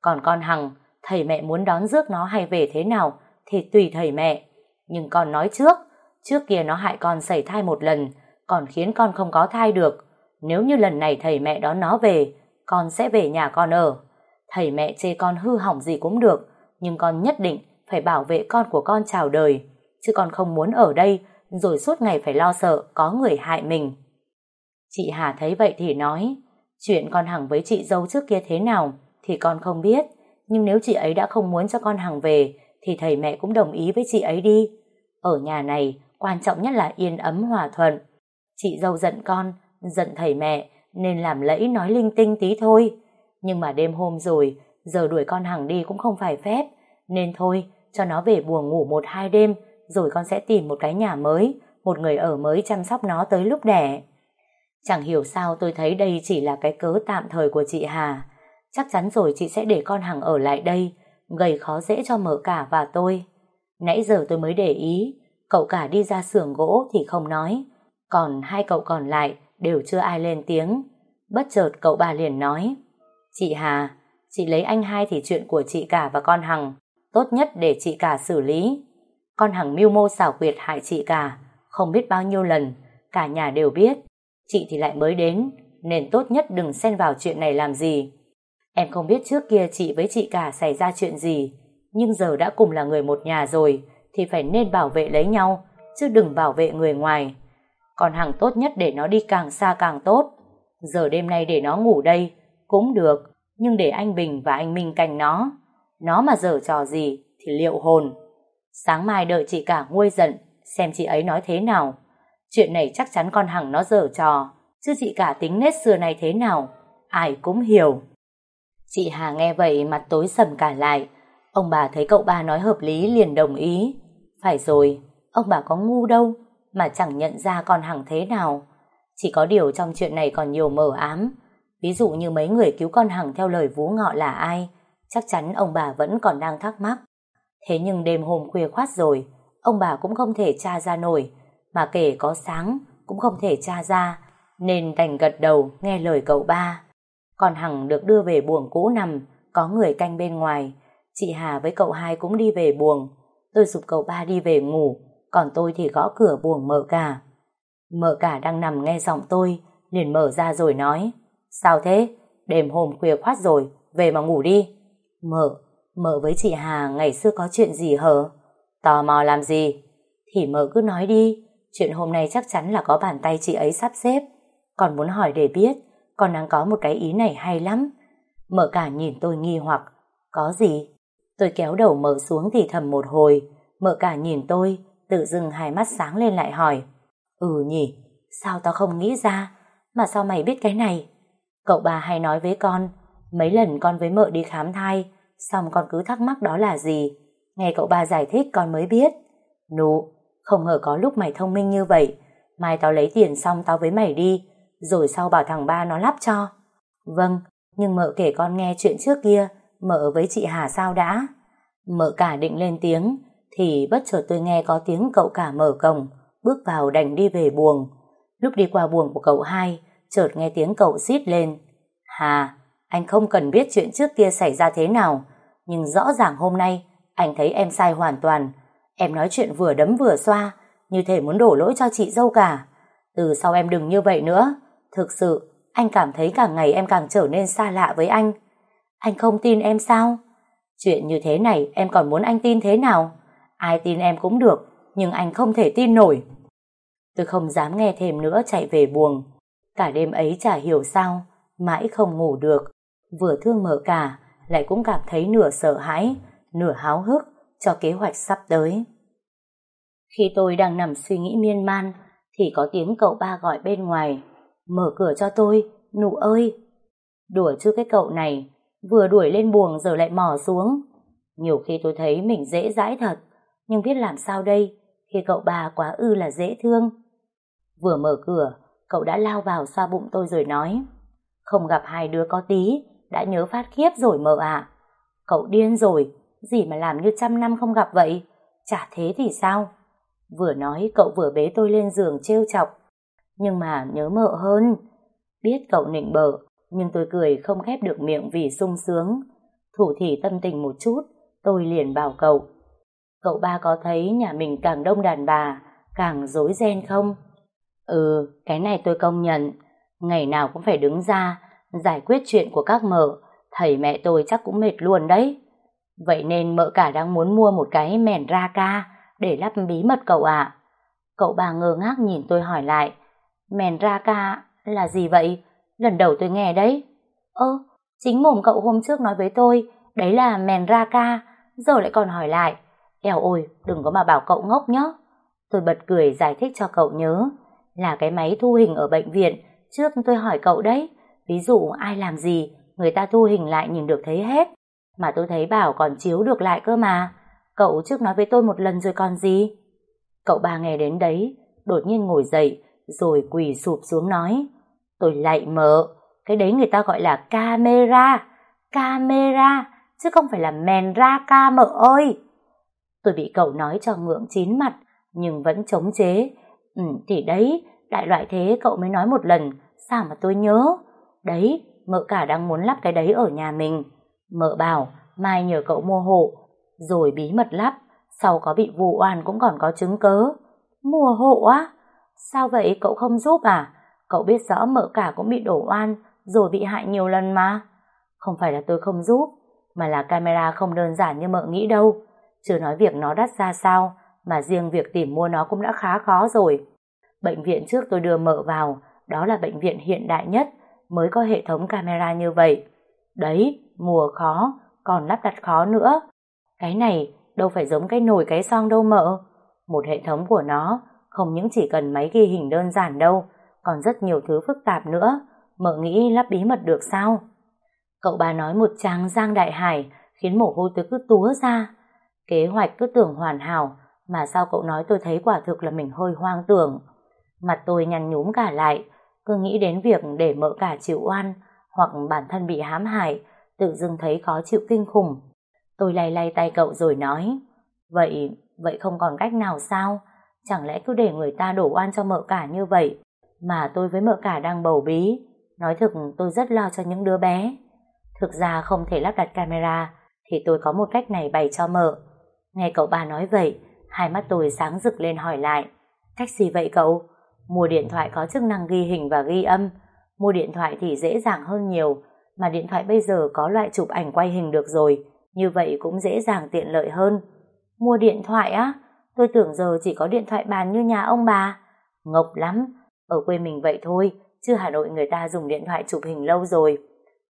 Còn con Hằng, thầy mẹ muốn đón rước nó hay về thế nào thì tùy thầy mẹ. Nhưng con nói trước, trước kia nó hại con xảy thai một lần, còn khiến con không có thai được. Nếu như lần này thầy mẹ đón nó về, con sẽ về nhà con ở. Thầy mẹ chê con hư hỏng gì cũng được, nhưng con nhất định phải bảo vệ con của con chào đời. Chứ con không muốn ở đây, rồi suốt ngày phải lo sợ có người hại mình. Chị Hà thấy vậy thì nói, chuyện con Hằng với chị dâu trước kia thế nào thì con không biết, nhưng nếu chị ấy đã không muốn cho con Hằng về thì thầy mẹ cũng đồng ý với chị ấy đi. Ở nhà này, quan trọng nhất là yên ấm hòa thuận. Chị dâu giận con, giận thầy mẹ, nên làm lẫy nói linh tinh tí thôi. Nhưng mà đêm hôm rồi, giờ đuổi con Hằng đi cũng không phải phép, nên thôi, cho nó về buồng ngủ một hai đêm, rồi con sẽ tìm một cái nhà mới, một người ở mới chăm sóc nó tới lúc đẻ. Chẳng hiểu sao tôi thấy đây chỉ là cái cớ tạm thời của chị Hà. Chắc chắn rồi chị sẽ để con Hằng ở lại đây, gây khó dễ cho mở cả và tôi. Nãy giờ tôi mới để ý, cậu cả đi ra xưởng gỗ thì không nói, còn hai cậu còn lại đều chưa ai lên tiếng. Bất chợt cậu bà liền nói, Chị Hà, chị lấy anh hai thì chuyện của chị cả và con Hằng, tốt nhất để chị cả xử lý. Con Hằng mưu mô xảo quyệt hại chị cả, không biết bao nhiêu lần, cả nhà đều biết. Chị thì lại mới đến, nên tốt nhất đừng xen vào chuyện này làm gì. Em không biết trước kia chị với chị cả xảy ra chuyện gì, nhưng giờ đã cùng là người một nhà rồi, thì phải nên bảo vệ lấy nhau, chứ đừng bảo vệ người ngoài. Còn Hằng tốt nhất để nó đi càng xa càng tốt. Giờ đêm nay để nó ngủ đây, cũng được, nhưng để anh Bình và anh Minh canh nó. Nó mà dở trò gì thì liệu hồn. Sáng mai đợi chị cả nguôi giận, xem chị ấy nói thế nào. Chuyện này chắc chắn con Hằng nó dở trò, chứ chị cả tính nết xưa này thế nào, ai cũng hiểu. Chị Hà nghe vậy mặt tối sầm cả lại. Ông bà thấy cậu ba nói hợp lý liền đồng ý. Phải rồi, ông bà có ngu đâu, mà chẳng nhận ra con Hằng thế nào. Chỉ có điều trong chuyện này còn nhiều mờ ám. Ví dụ như mấy người cứu con Hằng theo lời vú ngọ là ai, chắc chắn ông bà vẫn còn đang thắc mắc. Thế nhưng đêm hôm khuya khoát rồi, ông bà cũng không thể tra ra nổi, mà kể có sáng cũng không thể tra ra, nên đành gật đầu nghe lời cậu ba. Còn Hằng được đưa về buồng cũ nằm, có người canh bên ngoài. Chị Hà với cậu hai cũng đi về buồng. Tôi dục cậu ba đi về ngủ, còn tôi thì gõ cửa buồng mở cả. Mở cả đang nằm nghe giọng tôi, liền mở ra rồi nói. Sao thế? Đêm hôm khuya khoát rồi, về mà ngủ đi. Mở, mở với chị Hà ngày xưa có chuyện gì hở? Tò mò làm gì? Thì mở cứ nói đi, chuyện hôm nay chắc chắn là có bàn tay chị ấy sắp xếp. Còn muốn hỏi để biết, còn đang có một cái ý này hay lắm. Mở cả nhìn tôi nghi hoặc, có gì? Tôi kéo đầu mở xuống thì thầm một hồi, mợ cả nhìn tôi, tự dưng hai mắt sáng lên lại hỏi. Ừ nhỉ, sao tao không nghĩ ra, mà sao mày biết cái này? Cậu bà hay nói với con, mấy lần con với mợ đi khám thai, xong con cứ thắc mắc đó là gì. Nghe cậu ba giải thích con mới biết. Nụ, không ngờ có lúc mày thông minh như vậy. Mai tao lấy tiền xong tao với mày đi, rồi sau bảo thằng ba nó lắp cho. Vâng, nhưng mợ kể con nghe chuyện trước kia, mợ với chị Hà sao đã? Mợ cả định lên tiếng, thì bất chợt tôi nghe có tiếng cậu cả mở cổng, bước vào đành đi về buồng. Lúc đi qua buồng của cậu hai, chợt nghe tiếng cậu xít lên. Hà, anh không cần biết chuyện trước kia xảy ra thế nào, nhưng rõ ràng hôm nay anh thấy em sai hoàn toàn. Em nói chuyện vừa đấm vừa xoa, như thể muốn đổ lỗi cho chị dâu cả. Từ sau em đừng như vậy nữa. Thực sự, anh cảm thấy càng ngày em càng trở nên xa lạ với anh. Anh không tin em sao? Chuyện như thế này em còn muốn anh tin thế nào? Ai tin em cũng được, nhưng anh không thể tin nổi. Tôi không dám nghe thêm nữa chạy về buồng. Cả đêm ấy chả hiểu sao, mãi không ngủ được. Vừa thương mở cả, lại cũng cảm thấy nửa sợ hãi, nửa háo hức cho kế hoạch sắp tới. Khi tôi đang nằm suy nghĩ miên man, thì có tiếng cậu ba gọi bên ngoài. Mở cửa cho tôi, nụ ơi! Đùa chứ cái cậu này, vừa đuổi lên buồng giờ lại mò xuống. Nhiều khi tôi thấy mình dễ dãi thật, nhưng biết làm sao đây, khi cậu bà quá ư là dễ thương. Vừa mở cửa, cậu đã lao vào xoa bụng tôi rồi nói, không gặp hai đứa có tí, đã nhớ phát khiếp rồi mợ ạ. Cậu điên rồi, gì mà làm như trăm năm không gặp vậy, chả thế thì sao? Vừa nói cậu vừa bế tôi lên giường trêu chọc, nhưng mà nhớ mợ hơn. Biết cậu nịnh bợ, nhưng tôi cười không khép được miệng vì sung sướng. thủ thỉ tâm tình một chút, tôi liền bảo cậu. Cậu ba có thấy nhà mình càng đông đàn bà, càng rối ren không? Ừ, cái này tôi công nhận. Ngày nào cũng phải đứng ra, giải quyết chuyện của các mợ, thầy mẹ tôi chắc cũng mệt luôn đấy. Vậy nên mợ cả đang muốn mua một cái mèn ra ca để lắp bí mật cậu ạ. Cậu bà ngơ ngác nhìn tôi hỏi lại, mèn ra ca là gì vậy? Lần đầu tôi nghe đấy. Ơ, chính mồm cậu hôm trước nói với tôi, đấy là mèn ra ca, giờ lại còn hỏi lại. Eo ôi, đừng có mà bảo cậu ngốc nhé. Tôi bật cười giải thích cho cậu nhớ, là cái máy thu hình ở bệnh viện, trước tôi hỏi cậu đấy. Ví dụ ai làm gì, người ta thu hình lại nhìn được thấy hết. Mà tôi thấy bảo còn chiếu được lại cơ mà. Cậu trước nói với tôi một lần rồi còn gì? Cậu ba nghe đến đấy, đột nhiên ngồi dậy, rồi quỳ sụp xuống nói. Tôi lại mở cái đấy người ta gọi là camera, camera, chứ không phải là mèn ra ca mợ ơi. Tôi bị cậu nói cho ngượng chín mặt, nhưng vẫn chống chế. Ừ, thì đấy, đại loại thế cậu mới nói một lần, sao mà tôi nhớ. Đấy, mợ cả đang muốn lắp cái đấy ở nhà mình. Mợ bảo, mai nhờ cậu mua hộ, rồi bí mật lắp, sau có bị vụ oan cũng còn có chứng cớ. Mua hộ á? Sao vậy cậu không giúp à? Cậu biết rõ mợ cả cũng bị đổ oan, rồi bị hại nhiều lần mà. Không phải là tôi không giúp, mà là camera không đơn giản như mợ nghĩ đâu. Chưa nói việc nó đắt ra sao, mà riêng việc tìm mua nó cũng đã khá khó rồi. Bệnh viện trước tôi đưa mợ vào, đó là bệnh viện hiện đại nhất, mới có hệ thống camera như vậy. Đấy, mùa khó, còn lắp đặt khó nữa. Cái này đâu phải giống cái nồi cái son đâu mợ. Một hệ thống của nó không những chỉ cần máy ghi hình đơn giản đâu, còn rất nhiều thứ phức tạp nữa. Mợ nghĩ lắp bí mật được sao? Cậu bà nói một tràng giang đại hải khiến mồ hôi tôi cứ túa ra. Kế hoạch cứ tưởng hoàn hảo mà sao cậu nói tôi thấy quả thực là mình hơi hoang tưởng. Mặt tôi nhăn nhúm cả lại, cứ nghĩ đến việc để mợ cả chịu oan hoặc bản thân bị hãm hại, tự dưng thấy khó chịu kinh khủng. Tôi lay lay tay cậu rồi nói, vậy, vậy không còn cách nào sao? Chẳng lẽ cứ để người ta đổ oan cho mợ cả như vậy, mà tôi với mợ cả đang bầu bí. Nói thực tôi rất lo cho những đứa bé. Thực ra không thể lắp đặt camera, thì tôi có một cách này bày cho mợ. Nghe cậu bà nói vậy, hai mắt tôi sáng rực lên hỏi lại. Cách gì vậy cậu? Mua điện thoại có chức năng ghi hình và ghi âm. Mua điện thoại thì dễ dàng hơn nhiều, mà điện thoại bây giờ có loại chụp ảnh quay hình được rồi, như vậy cũng dễ dàng tiện lợi hơn. Mua điện thoại á? Tôi tưởng giờ chỉ có điện thoại bàn như nhà ông bà. Ngọc lắm, ở quê mình vậy thôi, chứ Hà Nội người ta dùng điện thoại chụp hình lâu rồi.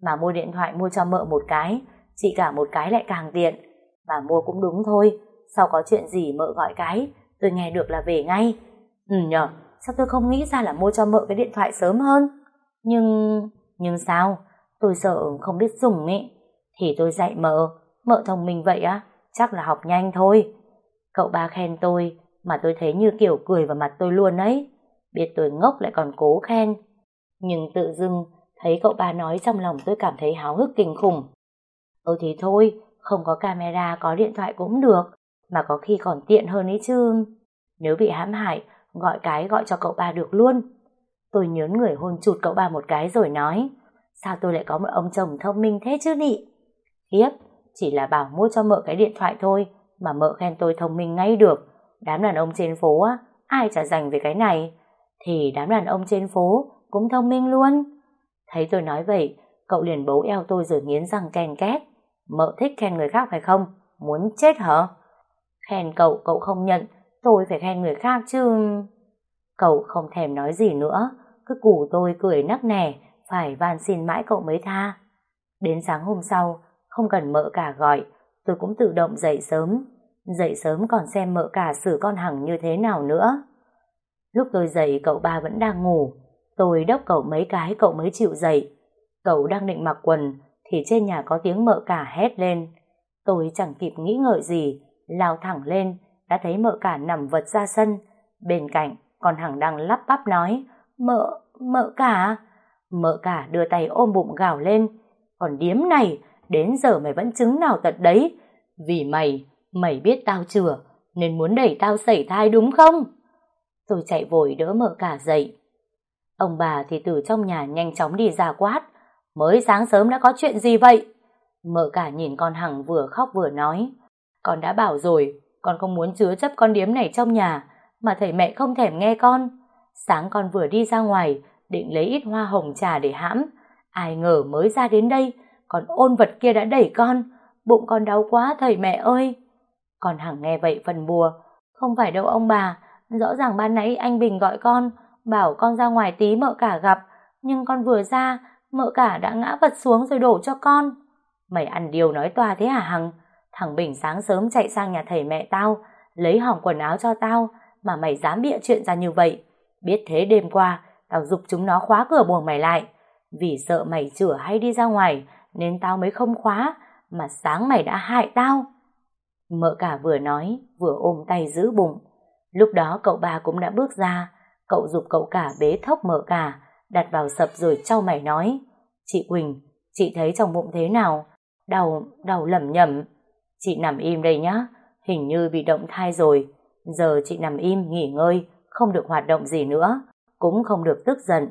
Mà mua điện thoại mua cho mợ một cái, chỉ cả một cái lại càng tiện. Mà mua cũng đúng thôi, sau có chuyện gì mợ gọi cái, tôi nghe được là về ngay. Ừ nhờ, sao tôi không nghĩ ra là mua cho mợ cái điện thoại sớm hơn? Nhưng... nhưng sao? Tôi sợ không biết dùng ý. Thì tôi dạy mợ, mợ thông minh vậy á, chắc là học nhanh thôi. Cậu ba khen tôi, mà tôi thấy như kiểu cười vào mặt tôi luôn ấy. Biết tôi ngốc lại còn cố khen. Nhưng tự dưng, thấy cậu ba nói trong lòng tôi cảm thấy háo hức kinh khủng. Ừ thì thôi, không có camera, có điện thoại cũng được, mà có khi còn tiện hơn ấy chứ. Nếu bị hãm hại, gọi cái gọi cho cậu ba được luôn. Tôi nhớn người hôn chụt cậu ba một cái rồi nói, sao tôi lại có một ông chồng thông minh thế chứ nị? Khiếp, chỉ là bảo mua cho mợ cái điện thoại thôi, mà mợ khen tôi thông minh ngay được. Đám đàn ông trên phố á, ai chả dành về cái này. Thì đám đàn ông trên phố cũng thông minh luôn. Thấy tôi nói vậy, cậu liền bấu eo tôi rồi nghiến răng ken két. Mợ thích khen người khác phải không? Muốn chết hả? Khen cậu, cậu không nhận, tôi phải khen người khác chứ. Cậu không thèm nói gì nữa, cứ củ tôi cười nắc nẻ, phải van xin mãi cậu mới tha. Đến sáng hôm sau, không cần mợ cả gọi, tôi cũng tự động dậy sớm. Dậy sớm còn xem mợ cả xử con Hằng như thế nào nữa. Lúc tôi dậy cậu ba vẫn đang ngủ, tôi đốc cậu mấy cái cậu mới chịu dậy. Cậu đang định mặc quần, thì trên nhà có tiếng mợ cả hét lên. Tôi chẳng kịp nghĩ ngợi gì, lao thẳng lên, đã thấy mợ cả nằm vật ra sân. Bên cạnh, còn Hằng đang lắp bắp nói, mợ, mợ cả. Mợ cả đưa tay ôm bụng gào lên, còn điếm này, đến giờ mày vẫn chứng nào tật đấy. Vì mày, mày biết tao chừa, nên muốn đẩy tao sảy thai đúng không? Tôi chạy vội đỡ mợ cả dậy. Ông bà thì từ trong nhà nhanh chóng đi ra quát, mới sáng sớm đã có chuyện gì vậy? Mợ cả nhìn con Hằng vừa khóc vừa nói. Con đã bảo rồi, con không muốn chứa chấp con điếm này trong nhà, mà thầy mẹ không thèm nghe con. Sáng con vừa đi ra ngoài, định lấy ít hoa hồng trà để hãm. Ai ngờ mới ra đến đây, còn ôn vật kia đã đẩy con. Bụng con đau quá thầy mẹ ơi. Con Hằng nghe vậy phần bùa. Không phải đâu ông bà, rõ ràng ban nãy anh Bình gọi con, bảo con ra ngoài tí mợ cả gặp. Nhưng con vừa ra, mợ cả đã ngã vật xuống rồi đổ cho con. Mày ăn điều nói toa thế hả Hằng? Thằng Bình sáng sớm chạy sang nhà thầy mẹ tao, lấy hỏng quần áo cho tao, mà mày dám bịa chuyện ra như vậy. Biết thế đêm qua, tao dục chúng nó khóa cửa buồng mày lại. Vì sợ mày chửa hay đi ra ngoài, nên tao mới không khóa, mà sáng mày đã hại tao. Mợ cả vừa nói, vừa ôm tay giữ bụng. Lúc đó cậu ba cũng đã bước ra, cậu dục cậu cả bế thốc mở cả, đặt vào sập rồi trao mày nói. Chị Quỳnh, chị thấy trong bụng thế nào? Đau, đau lẩm nhẩm. Chị nằm im đây nhá, hình như bị động thai rồi. Giờ chị nằm im, nghỉ ngơi, không được hoạt động gì nữa, cũng không được tức giận.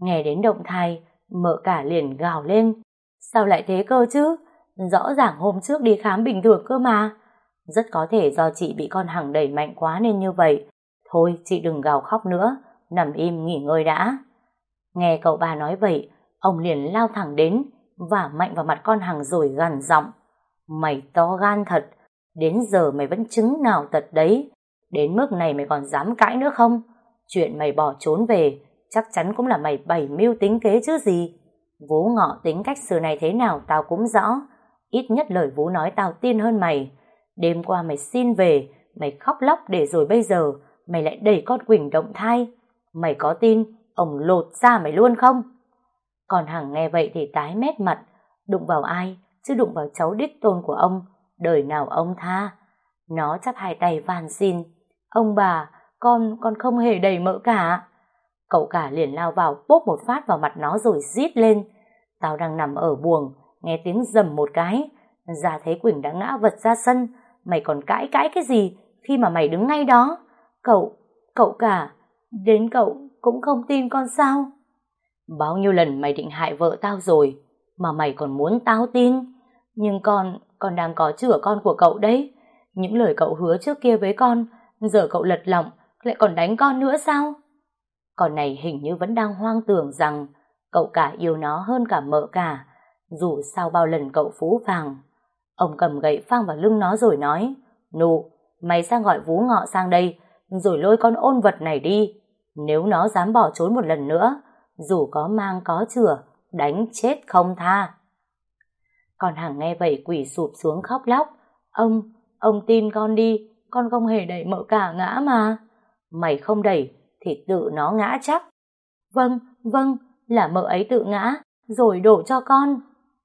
Nghe đến động thai, mợ cả liền gào lên. Sao lại thế cơ chứ? Rõ ràng hôm trước đi khám bình thường cơ mà. Rất có thể do chị bị con hằng đẩy mạnh quá nên như vậy. Thôi chị đừng gào khóc nữa, nằm im nghỉ ngơi đã. Nghe cậu ba nói vậy, ông liền lao thẳng đến, và mạnh vào mặt con hằng rồi gằn giọng. Mày to gan thật, đến giờ mày vẫn chứng nào tật đấy. Đến mức này mày còn dám cãi nữa không? Chuyện mày bỏ trốn về, chắc chắn cũng là mày bày mưu tính kế chứ gì. Vú ngọ tính cách xưa này thế nào tao cũng rõ. Ít nhất lời Vú nói tao tin hơn mày. Đêm qua mày xin về, mày khóc lóc để rồi bây giờ mày lại đẩy con Quỳnh động thai. Mày có tin ông lột ra mày luôn không? Còn Hằng nghe vậy thì tái mét mặt, đụng vào ai, chứ đụng vào cháu đích tôn của ông, đời nào ông tha. Nó chắp hai tay van xin, ông bà, con, con không hề đầy mỡ cả. Cậu cả liền lao vào bốp một phát vào mặt nó rồi rít lên. Tao đang nằm ở buồng, nghe tiếng rầm một cái, ra thấy Quỳnh đã ngã vật ra sân, mày còn cãi cãi cái gì khi mà mày đứng ngay đó? Cậu, cậu cả, đến cậu cũng không tin con sao? Bao nhiêu lần mày định hại vợ tao rồi, mà mày còn muốn tao tin. Nhưng con, con đang có chửa con của cậu đấy. Những lời cậu hứa trước kia với con, giờ cậu lật lọng, lại còn đánh con nữa sao? Con này hình như vẫn đang hoang tưởng rằng cậu cả yêu nó hơn cả mợ cả, dù sau bao lần cậu phú vàng. Ông cầm gậy phang vào lưng nó rồi nói, Nụ, mày sang gọi vú ngọ sang đây, rồi lôi con ôn vật này đi. Nếu nó dám bỏ trốn một lần nữa, dù có mang có chừa, đánh chết không tha. Con Hằng nghe vậy quỷ sụp xuống khóc lóc. Ông, ông tin con đi, con không hề đẩy mợ cả ngã mà. Mày không đẩy, thì tự nó ngã chắc. Vâng, vâng, là mợ ấy tự ngã, rồi đổ cho con.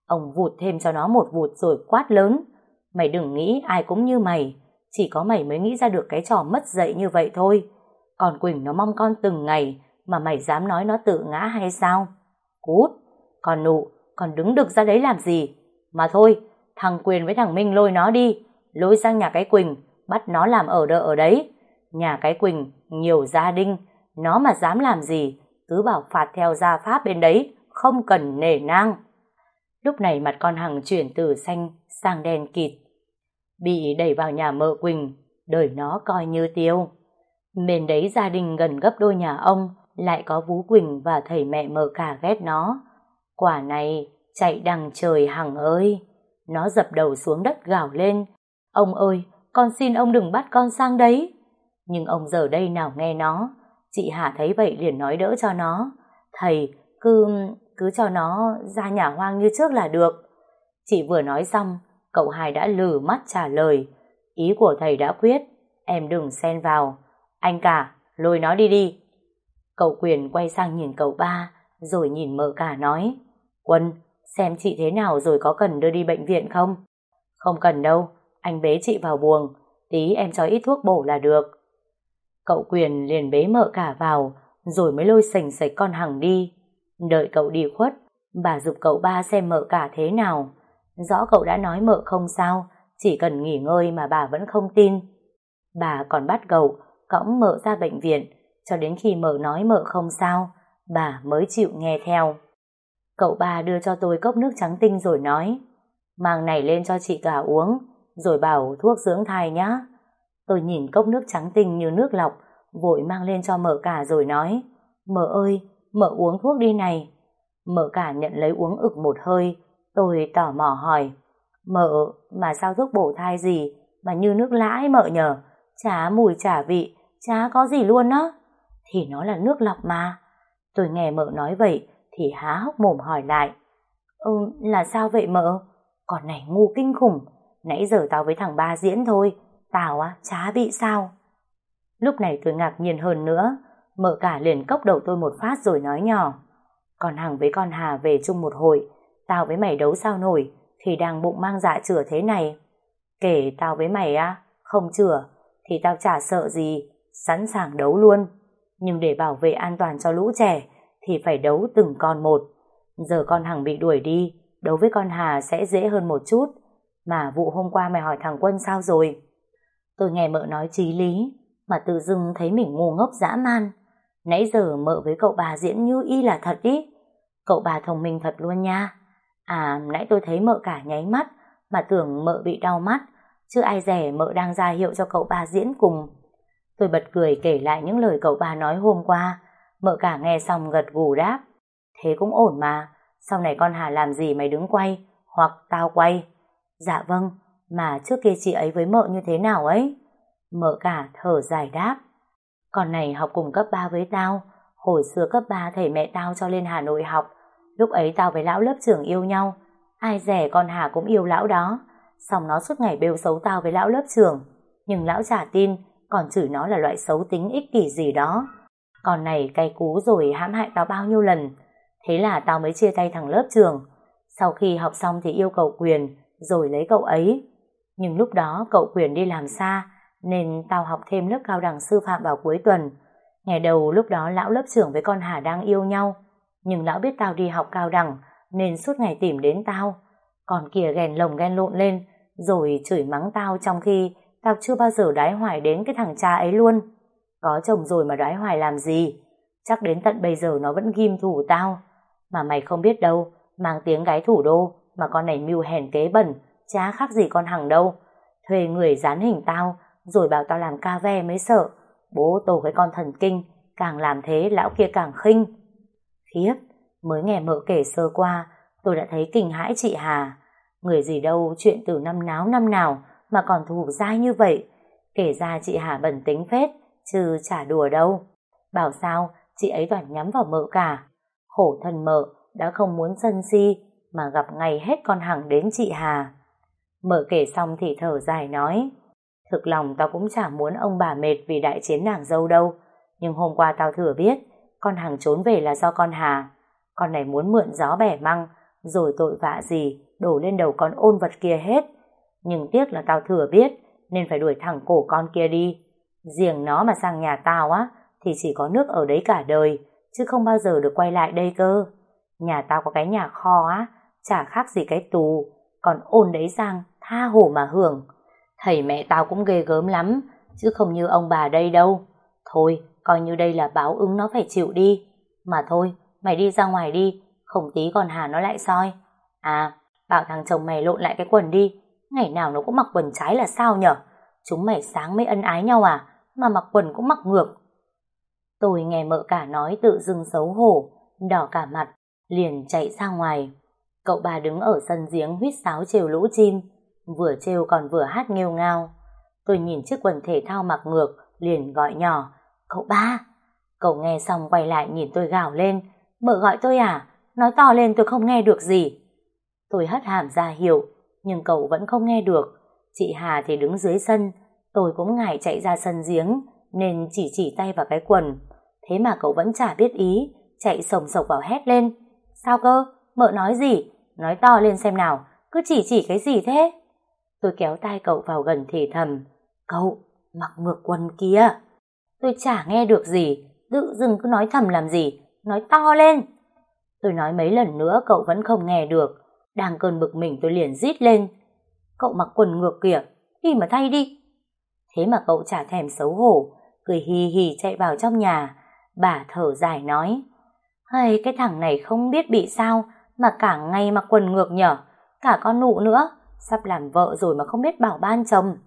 Ông vụt thêm cho nó một vụt rồi quát lớn. Mày đừng nghĩ ai cũng như mày, chỉ có mày mới nghĩ ra được cái trò mất dạy như vậy thôi. Còn Quỳnh nó mong con từng ngày, mà mày dám nói nó tự ngã hay sao? Cút! Còn nụ, còn đứng được ra đấy làm gì? Mà thôi, thằng Quyền với thằng Minh lôi nó đi, lôi sang nhà cái Quỳnh, bắt nó làm ở đợ ở đấy. Nhà cái Quỳnh, nhiều gia đình, nó mà dám làm gì, cứ bảo phạt theo gia pháp bên đấy, không cần nể nang. Lúc này mặt con Hằng chuyển từ xanh sang đen kịt. Bị đẩy vào nhà mợ Quỳnh, đời nó coi như tiêu. Bên đấy gia đình gần gấp đôi nhà ông, lại có Vú Quỳnh và thầy mẹ mợ cả ghét nó. Quả này, chạy đằng trời Hằng ơi! Nó dập đầu xuống đất gào lên. Ông ơi, con xin ông đừng bắt con sang đấy. Nhưng ông giờ đây nào nghe nó. Chị Hà thấy vậy liền nói đỡ cho nó. Thầy, cứ cứ cho nó ra nhà hoang như trước là được. Chị vừa nói xong, cậu hai đã lử mắt trả lời. Ý của thầy đã quyết, em đừng xen vào. Anh cả, lôi nó đi đi. Cậu quyền quay sang nhìn cậu ba, rồi nhìn mợ cả nói. Quân, xem chị thế nào rồi có cần đưa đi bệnh viện không? Không cần đâu, anh bế chị vào buồng, tí em cho ít thuốc bổ là được. Cậu quyền liền bế mợ cả vào, rồi mới lôi sành sạch con Hằng đi. Đợi cậu đi khuất, bà dục cậu ba xem mợ cả thế nào. Rõ cậu đã nói mợ không sao, chỉ cần nghỉ ngơi mà bà vẫn không tin. Bà còn bắt cậu, cõng mợ ra bệnh viện, cho đến khi mợ nói mợ không sao, bà mới chịu nghe theo. Cậu ba đưa cho tôi cốc nước trắng tinh rồi nói, Mang này lên cho chị cả uống, rồi bảo thuốc dưỡng thai nhá. Tôi nhìn cốc nước trắng tinh như nước lọc, vội mang lên cho mợ cả rồi nói, Mợ ơi, mợ uống thuốc đi này. Mợ cả nhận lấy uống ực một hơi, tôi tỏ mò hỏi, Mợ, mà sao thuốc bổ thai gì, mà như nước lãi mợ nhờ, chả mùi chả vị, chả có gì luôn á. Thì nó là nước lọc mà. Tôi nghe mợ nói vậy, thì há hốc mồm hỏi lại. Ừ, là sao vậy mợ? Còn này ngu kinh khủng, nãy giờ tao với thằng ba diễn thôi, tao á, chả bị sao. Lúc này tôi ngạc nhiên hơn nữa, mợ cả liền cốc đầu tôi một phát rồi nói nhỏ. Còn Hằng với con Hà về chung một hội, tao với mày đấu sao nổi, thì đang bụng mang dạ chửa thế này. Kể tao với mày á, không chửa, thì tao chả sợ gì, sẵn sàng đấu luôn. Nhưng để bảo vệ an toàn cho lũ trẻ, thì phải đấu từng con một. Giờ con Hằng bị đuổi đi, đấu với con Hà sẽ dễ hơn một chút. Mà vụ hôm qua mày hỏi thằng Quân sao rồi? Tôi nghe mợ nói trí lý, mà tự dưng thấy mình ngu ngốc dã man. Nãy giờ mợ với cậu bà diễn như y là thật ý. Cậu bà thông minh thật luôn nha. À, nãy tôi thấy mợ cả nháy mắt, mà tưởng mợ bị đau mắt, chứ ai rẻ mợ đang ra hiệu cho cậu bà diễn cùng. Tôi bật cười kể lại những lời cậu bà nói hôm qua, mợ cả nghe xong gật gù đáp. Thế cũng ổn mà, sau này con Hà làm gì mày đứng quay, hoặc tao quay. Dạ vâng, mà trước kia chị ấy với mợ như thế nào ấy? Mợ cả thở dài đáp. Con này học cùng cấp 3 với tao, hồi xưa cấp 3 thầy mẹ tao cho lên Hà Nội học, lúc ấy tao với lão lớp trưởng yêu nhau, ai rẻ con Hà cũng yêu lão đó, xong nó suốt ngày bêu xấu tao với lão lớp trưởng, nhưng lão trả tin, còn chửi nó là loại xấu tính ích kỷ gì đó. Con này cay cú rồi hãm hại tao bao nhiêu lần, thế là tao mới chia tay thằng lớp trường. Sau khi học xong thì yêu cầu quyền, rồi lấy cậu ấy. Nhưng lúc đó cậu quyền đi làm xa, nên tao học thêm lớp cao đẳng sư phạm vào cuối tuần. Ngày đầu lúc đó lão lớp trưởng với con Hà đang yêu nhau, nhưng lão biết tao đi học cao đẳng, nên suốt ngày tìm đến tao. Còn kia ghen lồng ghen lộn lên, rồi chửi mắng tao trong khi tao chưa bao giờ đái hoài đến cái thằng cha ấy luôn. Có chồng rồi mà đái hoài làm gì? Chắc đến tận bây giờ nó vẫn ghim thủ tao. Mà mày không biết đâu, mang tiếng gái thủ đô, mà con này mưu hèn kế bẩn, chả khác gì con hằng đâu. Thuê người dán hình tao, rồi bảo tao làm ca ve mới sợ. Bố tổ cái con thần kinh, càng làm thế lão kia càng khinh. Khiếp, mới nghe mợ kể sơ qua, tôi đã thấy kinh hãi chị Hà. Người gì đâu chuyện từ năm náo năm nào mà còn thù dai như vậy. Kể ra chị Hà bẩn tính phết, chứ chả đùa đâu. Bảo sao, chị ấy toàn nhắm vào mợ cả. Khổ thân mợ, đã không muốn sân si, mà gặp ngày hết con hằng đến chị Hà. Mợ kể xong thì thở dài nói, thực lòng tao cũng chả muốn ông bà mệt vì đại chiến nàng dâu đâu, nhưng hôm qua tao thừa biết, con hàng trốn về là do con Hà. Con này muốn mượn gió bẻ măng, rồi tội vạ gì, đổ lên đầu con ôn vật kia hết. Nhưng tiếc là tao thừa biết, nên phải đuổi thẳng cổ con kia đi. Riêng nó mà sang nhà tao á, thì chỉ có nước ở đấy cả đời, chứ không bao giờ được quay lại đây cơ. Nhà tao có cái nhà kho á, chả khác gì cái tù, còn ôn đấy sang, tha hồ mà hưởng. Thầy mẹ tao cũng ghê gớm lắm, chứ không như ông bà đây đâu. Thôi, coi như đây là báo ứng nó phải chịu đi. Mà thôi, mày đi ra ngoài đi, không tí còn Hà nó lại soi. À, bảo thằng chồng mày lộn lại cái quần đi, ngày nào nó cũng mặc quần trái là sao nhở? Chúng mày sáng mới ân ái nhau à, mà mặc quần cũng mặc ngược. Tôi nghe mợ cả nói tự dưng xấu hổ, đỏ cả mặt, liền chạy ra ngoài. Cậu bà đứng ở sân giếng huýt sáo trều lũ chim, vừa trêu còn vừa hát nghêu ngao. Tôi nhìn chiếc quần thể thao mặc ngược, liền gọi nhỏ, cậu ba. Cậu nghe xong quay lại nhìn tôi gào lên, mợ gọi tôi à, nói to lên tôi không nghe được gì. Tôi hất hàm ra hiệu, nhưng cậu vẫn không nghe được. Chị Hà thì đứng dưới sân, tôi cũng ngại chạy ra sân giếng, nên chỉ chỉ tay vào cái quần. Thế mà cậu vẫn chả biết ý, chạy sồng sộc vào hét lên. Sao cơ? Mợ nói gì? Nói to lên xem nào, cứ chỉ chỉ cái gì thế? Tôi kéo tay cậu vào gần thì thầm. Cậu, mặc ngược quần kia. Tôi chả nghe được gì, tự dưng cứ nói thầm làm gì, nói to lên. Tôi nói mấy lần nữa cậu vẫn không nghe được, đang cơn bực mình tôi liền rít lên. Cậu mặc quần ngược kìa, đi mà thay đi. Thế mà cậu chả thèm xấu hổ, cười hì hì chạy vào trong nhà. Bà thở dài nói, hay cái thằng này không biết bị sao mà cả ngày mặc quần ngược nhở, cả con nụ nữa, sắp làm vợ rồi mà không biết bảo ban chồng.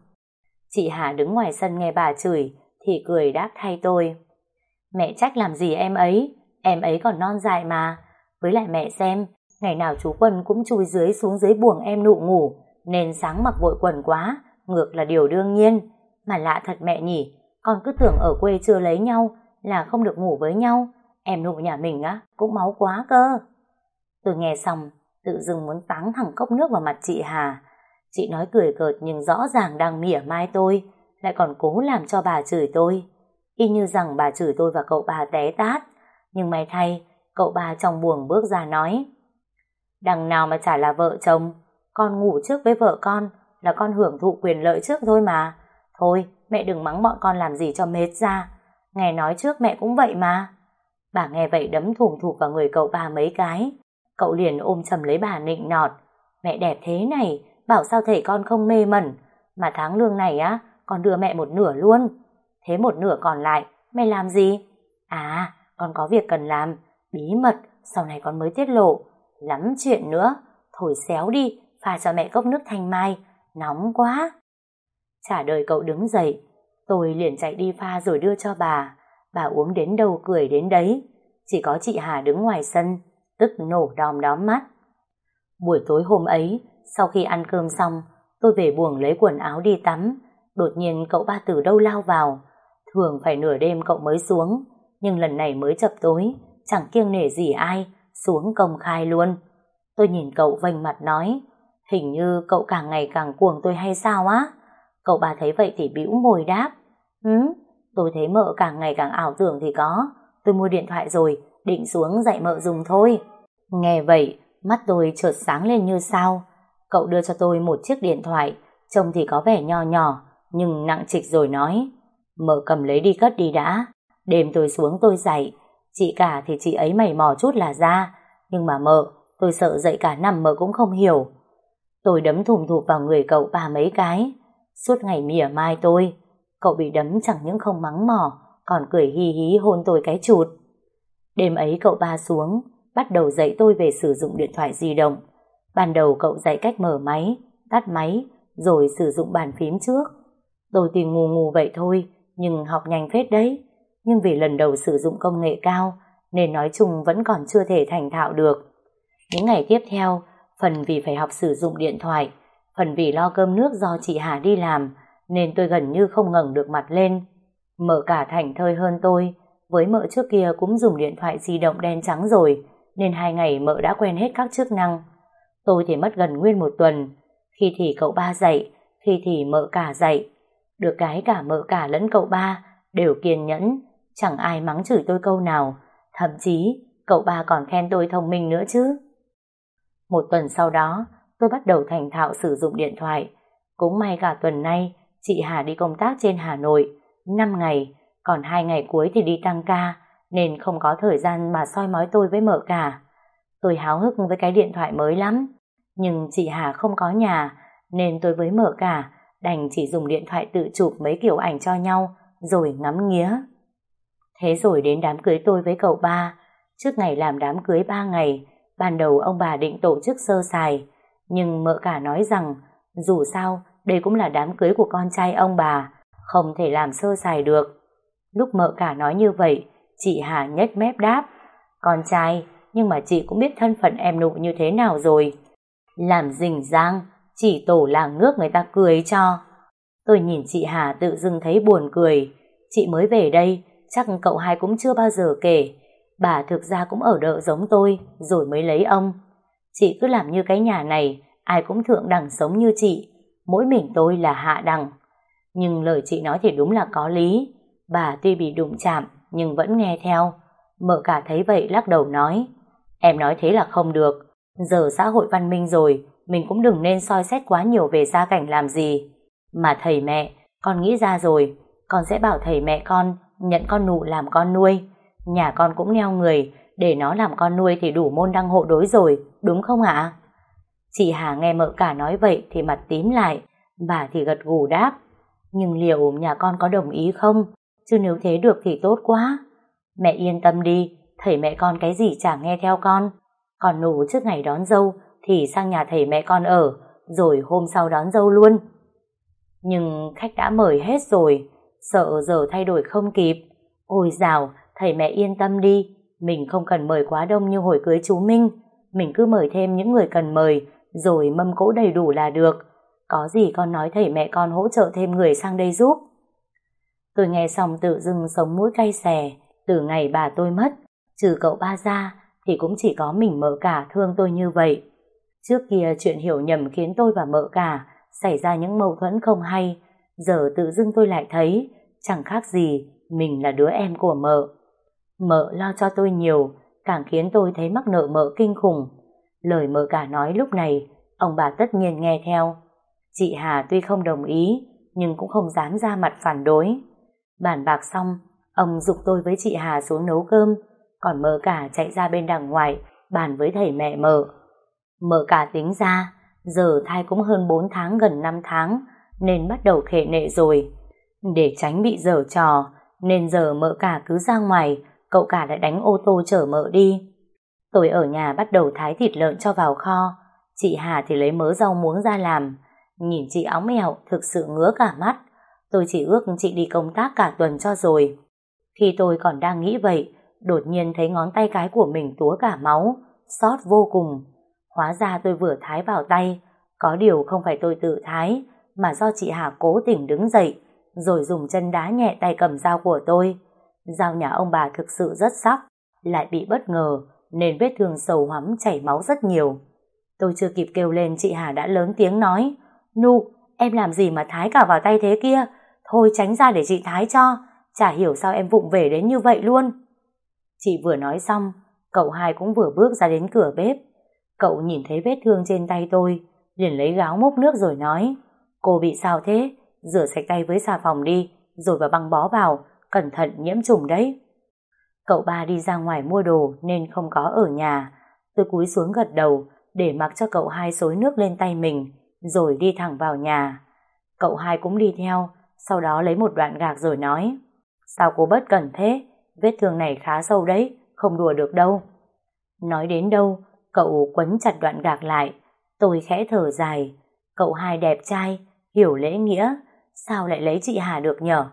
Chị Hà đứng ngoài sân nghe bà chửi, thì cười đáp thay tôi. Mẹ trách làm gì em ấy, em ấy còn non dại mà. Với lại mẹ xem, ngày nào chú Quân cũng chui dưới xuống dưới buồng em nụ ngủ, nên sáng mặc vội quần quá, ngược là điều đương nhiên. Mà lạ thật mẹ nhỉ, con cứ tưởng ở quê chưa lấy nhau là không được ngủ với nhau. Em nụ nhà mình á, cũng máu quá cơ. Tôi nghe xong, tự dưng muốn táng thẳng cốc nước vào mặt chị Hà. Chị nói cười cợt nhưng rõ ràng đang mỉa mai tôi, lại còn cố làm cho bà chửi tôi. Y như rằng bà chửi tôi và cậu bà té tát. Nhưng may thay, cậu bà trong buồng bước ra nói Đằng nào mà chả là vợ chồng, con ngủ trước với vợ con là con hưởng thụ quyền lợi trước thôi mà. Thôi, mẹ đừng mắng bọn con làm gì cho mệt ra. Nghe nói trước mẹ cũng vậy mà. Bà nghe vậy đấm thùm thụp vào người cậu bà mấy cái. Cậu liền ôm chầm lấy bà nịnh nọt. Mẹ đẹp thế này, bảo sao thầy con không mê mẩn. Mà tháng lương này á, con đưa mẹ một nửa luôn. Thế một nửa còn lại, mẹ làm gì? À, con có việc cần làm, bí mật, sau này con mới tiết lộ. Lắm chuyện nữa, thổi xéo đi, pha cho mẹ cốc nước thanh mai, nóng quá. Trả đời cậu đứng dậy, tôi liền chạy đi pha rồi đưa cho bà. Bà uống đến đâu cười đến đấy. Chỉ có chị Hà đứng ngoài sân, tức nổ đom đóm mắt. Buổi tối hôm ấy, sau khi ăn cơm xong, tôi về buồng lấy quần áo đi tắm. Đột nhiên cậu ba từ đâu lao vào. Thường phải nửa đêm cậu mới xuống, nhưng lần này mới chập tối, chẳng kiêng nể gì ai, xuống công khai luôn. Tôi nhìn cậu vành mặt nói, hình như cậu càng ngày càng cuồng tôi hay sao á? Cậu bà thấy vậy thì bĩu môi đáp, Ừ, tôi thấy mợ càng ngày càng ảo tưởng thì có, tôi mua điện thoại rồi, định xuống dạy mợ dùng thôi. Nghe vậy, mắt tôi chợt sáng lên như sao. Cậu đưa cho tôi một chiếc điện thoại, trông thì có vẻ nho nhỏ, nhưng nặng trịch rồi nói, mở cầm lấy đi cất đi đã, đêm tôi xuống tôi dậy chị cả thì chị ấy mày mò chút là ra, nhưng mà mợ, tôi sợ dậy cả năm mợ cũng không hiểu. Tôi đấm thùm thụp vào người cậu ba mấy cái, suốt ngày mỉa mai tôi, cậu bị đấm chẳng những không mắng mỏ, còn cười hí hí hôn tôi cái chụt. Đêm ấy cậu ba xuống, bắt đầu dạy tôi về sử dụng điện thoại di động. Ban đầu cậu dạy cách mở máy, tắt máy, rồi sử dụng bàn phím trước. Tôi thì ngu ngu vậy thôi, nhưng học nhanh phết đấy. Nhưng vì lần đầu sử dụng công nghệ cao, nên nói chung vẫn còn chưa thể thành thạo được. Những ngày tiếp theo, phần vì phải học sử dụng điện thoại, phần vì lo cơm nước do chị Hà đi làm, nên tôi gần như không ngẩng được mặt lên. Mợ cả thành thơi hơn tôi, với mợ trước kia cũng dùng điện thoại di động đen trắng rồi, nên hai ngày mợ đã quen hết các chức năng. Tôi thì mất gần nguyên một tuần, khi thì cậu ba dạy, khi thì mợ cả dạy. Được cái cả mợ cả lẫn cậu ba đều kiên nhẫn, chẳng ai mắng chửi tôi câu nào, thậm chí cậu ba còn khen tôi thông minh nữa chứ. Một tuần sau đó, tôi bắt đầu thành thạo sử dụng điện thoại. Cũng may cả tuần nay, chị Hà đi công tác trên Hà Nội, 5 ngày, còn hai ngày cuối thì đi tăng ca, nên không có thời gian mà soi mói tôi với mợ cả. Tôi háo hức với cái điện thoại mới lắm, nhưng chị Hà không có nhà, nên tôi với mợ cả đành chỉ dùng điện thoại tự chụp mấy kiểu ảnh cho nhau, rồi ngắm nghía. Thế rồi đến đám cưới tôi với cậu ba, trước ngày làm đám cưới ba ngày, ban đầu ông bà định tổ chức sơ sài, nhưng mợ cả nói rằng, dù sao, đây cũng là đám cưới của con trai ông bà, không thể làm sơ sài được. Lúc mợ cả nói như vậy, chị Hà nhếch mép đáp, con trai, nhưng mà chị cũng biết thân phận em nụ như thế nào rồi. Làm rình rang, chỉ tổ làng nước người ta cười cho. Tôi nhìn chị Hà tự dưng thấy buồn cười. Chị mới về đây, chắc cậu hai cũng chưa bao giờ kể. Bà thực ra cũng ở đợ giống tôi, rồi mới lấy ông. Chị cứ làm như cái nhà này, ai cũng thượng đẳng sống như chị. Mỗi mình tôi là hạ đẳng. Nhưng lời chị nói thì đúng là có lý. Bà tuy bị đụng chạm, nhưng vẫn nghe theo. Mợ cả thấy vậy lắc đầu nói. Em nói thế là không được. Giờ xã hội văn minh rồi, mình cũng đừng nên soi xét quá nhiều về gia cảnh làm gì. Mà thầy mẹ, con nghĩ ra rồi, con sẽ bảo thầy mẹ con nhận con nụ làm con nuôi. Nhà con cũng neo người, để nó làm con nuôi thì đủ môn đăng hộ đối rồi, đúng không ạ? Chị Hà nghe mợ cả nói vậy thì mặt tím lại, bà thì gật gù đáp. Nhưng liệu nhà con có đồng ý không? Chứ nếu thế được thì tốt quá. Mẹ yên tâm đi, thầy mẹ con cái gì chả nghe theo con. Còn nụ trước ngày đón dâu thì sang nhà thầy mẹ con ở, rồi hôm sau đón dâu luôn. Nhưng khách đã mời hết rồi, sợ giờ thay đổi không kịp. Ôi dào, thầy mẹ yên tâm đi, mình không cần mời quá đông như hồi cưới chú Minh. Mình cứ mời thêm những người cần mời, rồi mâm cỗ đầy đủ là được. Có gì con nói thầy mẹ con hỗ trợ thêm người sang đây giúp. Tôi nghe xong tự dưng sống mũi cay xè, từ ngày bà tôi mất, trừ cậu ba ra, thì cũng chỉ có mình mợ cả thương tôi như vậy. Trước kia chuyện hiểu nhầm khiến tôi và mợ cả xảy ra những mâu thuẫn không hay, giờ tự dưng tôi lại thấy chẳng khác gì mình là đứa em của mợ. Mợ lo cho tôi nhiều, càng khiến tôi thấy mắc nợ mợ kinh khủng. Lời mợ cả nói lúc này, ông bà tất nhiên nghe theo. Chị Hà tuy không đồng ý, nhưng cũng không dám ra mặt phản đối. Bàn bạc xong, ông dục tôi với chị Hà xuống nấu cơm, còn mợ cả chạy ra bên đằng ngoài, bàn với thầy mẹ mợ. Mợ cả tính ra, giờ thai cũng hơn 4 tháng gần 5 tháng, nên bắt đầu khệ nệ rồi. Để tránh bị dở trò, nên giờ mợ cả cứ ra ngoài, cậu cả lại đánh ô tô chở mợ đi. Tôi ở nhà bắt đầu thái thịt lợn cho vào kho, chị Hà thì lấy mớ rau muống ra làm. Nhìn chị óng mèo thực sự ngứa cả mắt, tôi chỉ ước chị đi công tác cả tuần cho rồi. Khi tôi còn đang nghĩ vậy, đột nhiên thấy ngón tay cái của mình túa cả máu, xót vô cùng. Hóa ra tôi vừa thái vào tay, có điều không phải tôi tự thái, mà do chị Hà cố tình đứng dậy, rồi dùng chân đá nhẹ tay cầm dao của tôi. Dao nhà ông bà thực sự rất sắc, lại bị bất ngờ, nên vết thương sầu hoắm chảy máu rất nhiều. Tôi chưa kịp kêu lên chị Hà đã lớn tiếng nói, Nu, em làm gì mà thái cả vào tay thế kia? Thôi tránh ra để chị thái cho, chả hiểu sao em vụng về đến như vậy luôn. Chị vừa nói xong, cậu hai cũng vừa bước ra đến cửa bếp. Cậu nhìn thấy vết thương trên tay tôi, liền lấy gáo múc nước rồi nói, cô bị sao thế? Rửa sạch tay với xà phòng đi, rồi vào băng bó vào, cẩn thận nhiễm trùng đấy. Cậu ba đi ra ngoài mua đồ nên không có ở nhà. Tôi cúi xuống gật đầu để mặc cho cậu hai xối nước lên tay mình, rồi đi thẳng vào nhà. Cậu hai cũng đi theo, sau đó lấy một đoạn gạc rồi nói, sao cô bất cẩn thế? Vết thương này khá sâu đấy, không đùa được đâu. Nói đến đâu, cậu quấn chặt đoạn gạc lại, tôi khẽ thở dài. Cậu hai đẹp trai, hiểu lễ nghĩa, sao lại lấy chị Hà được nhở?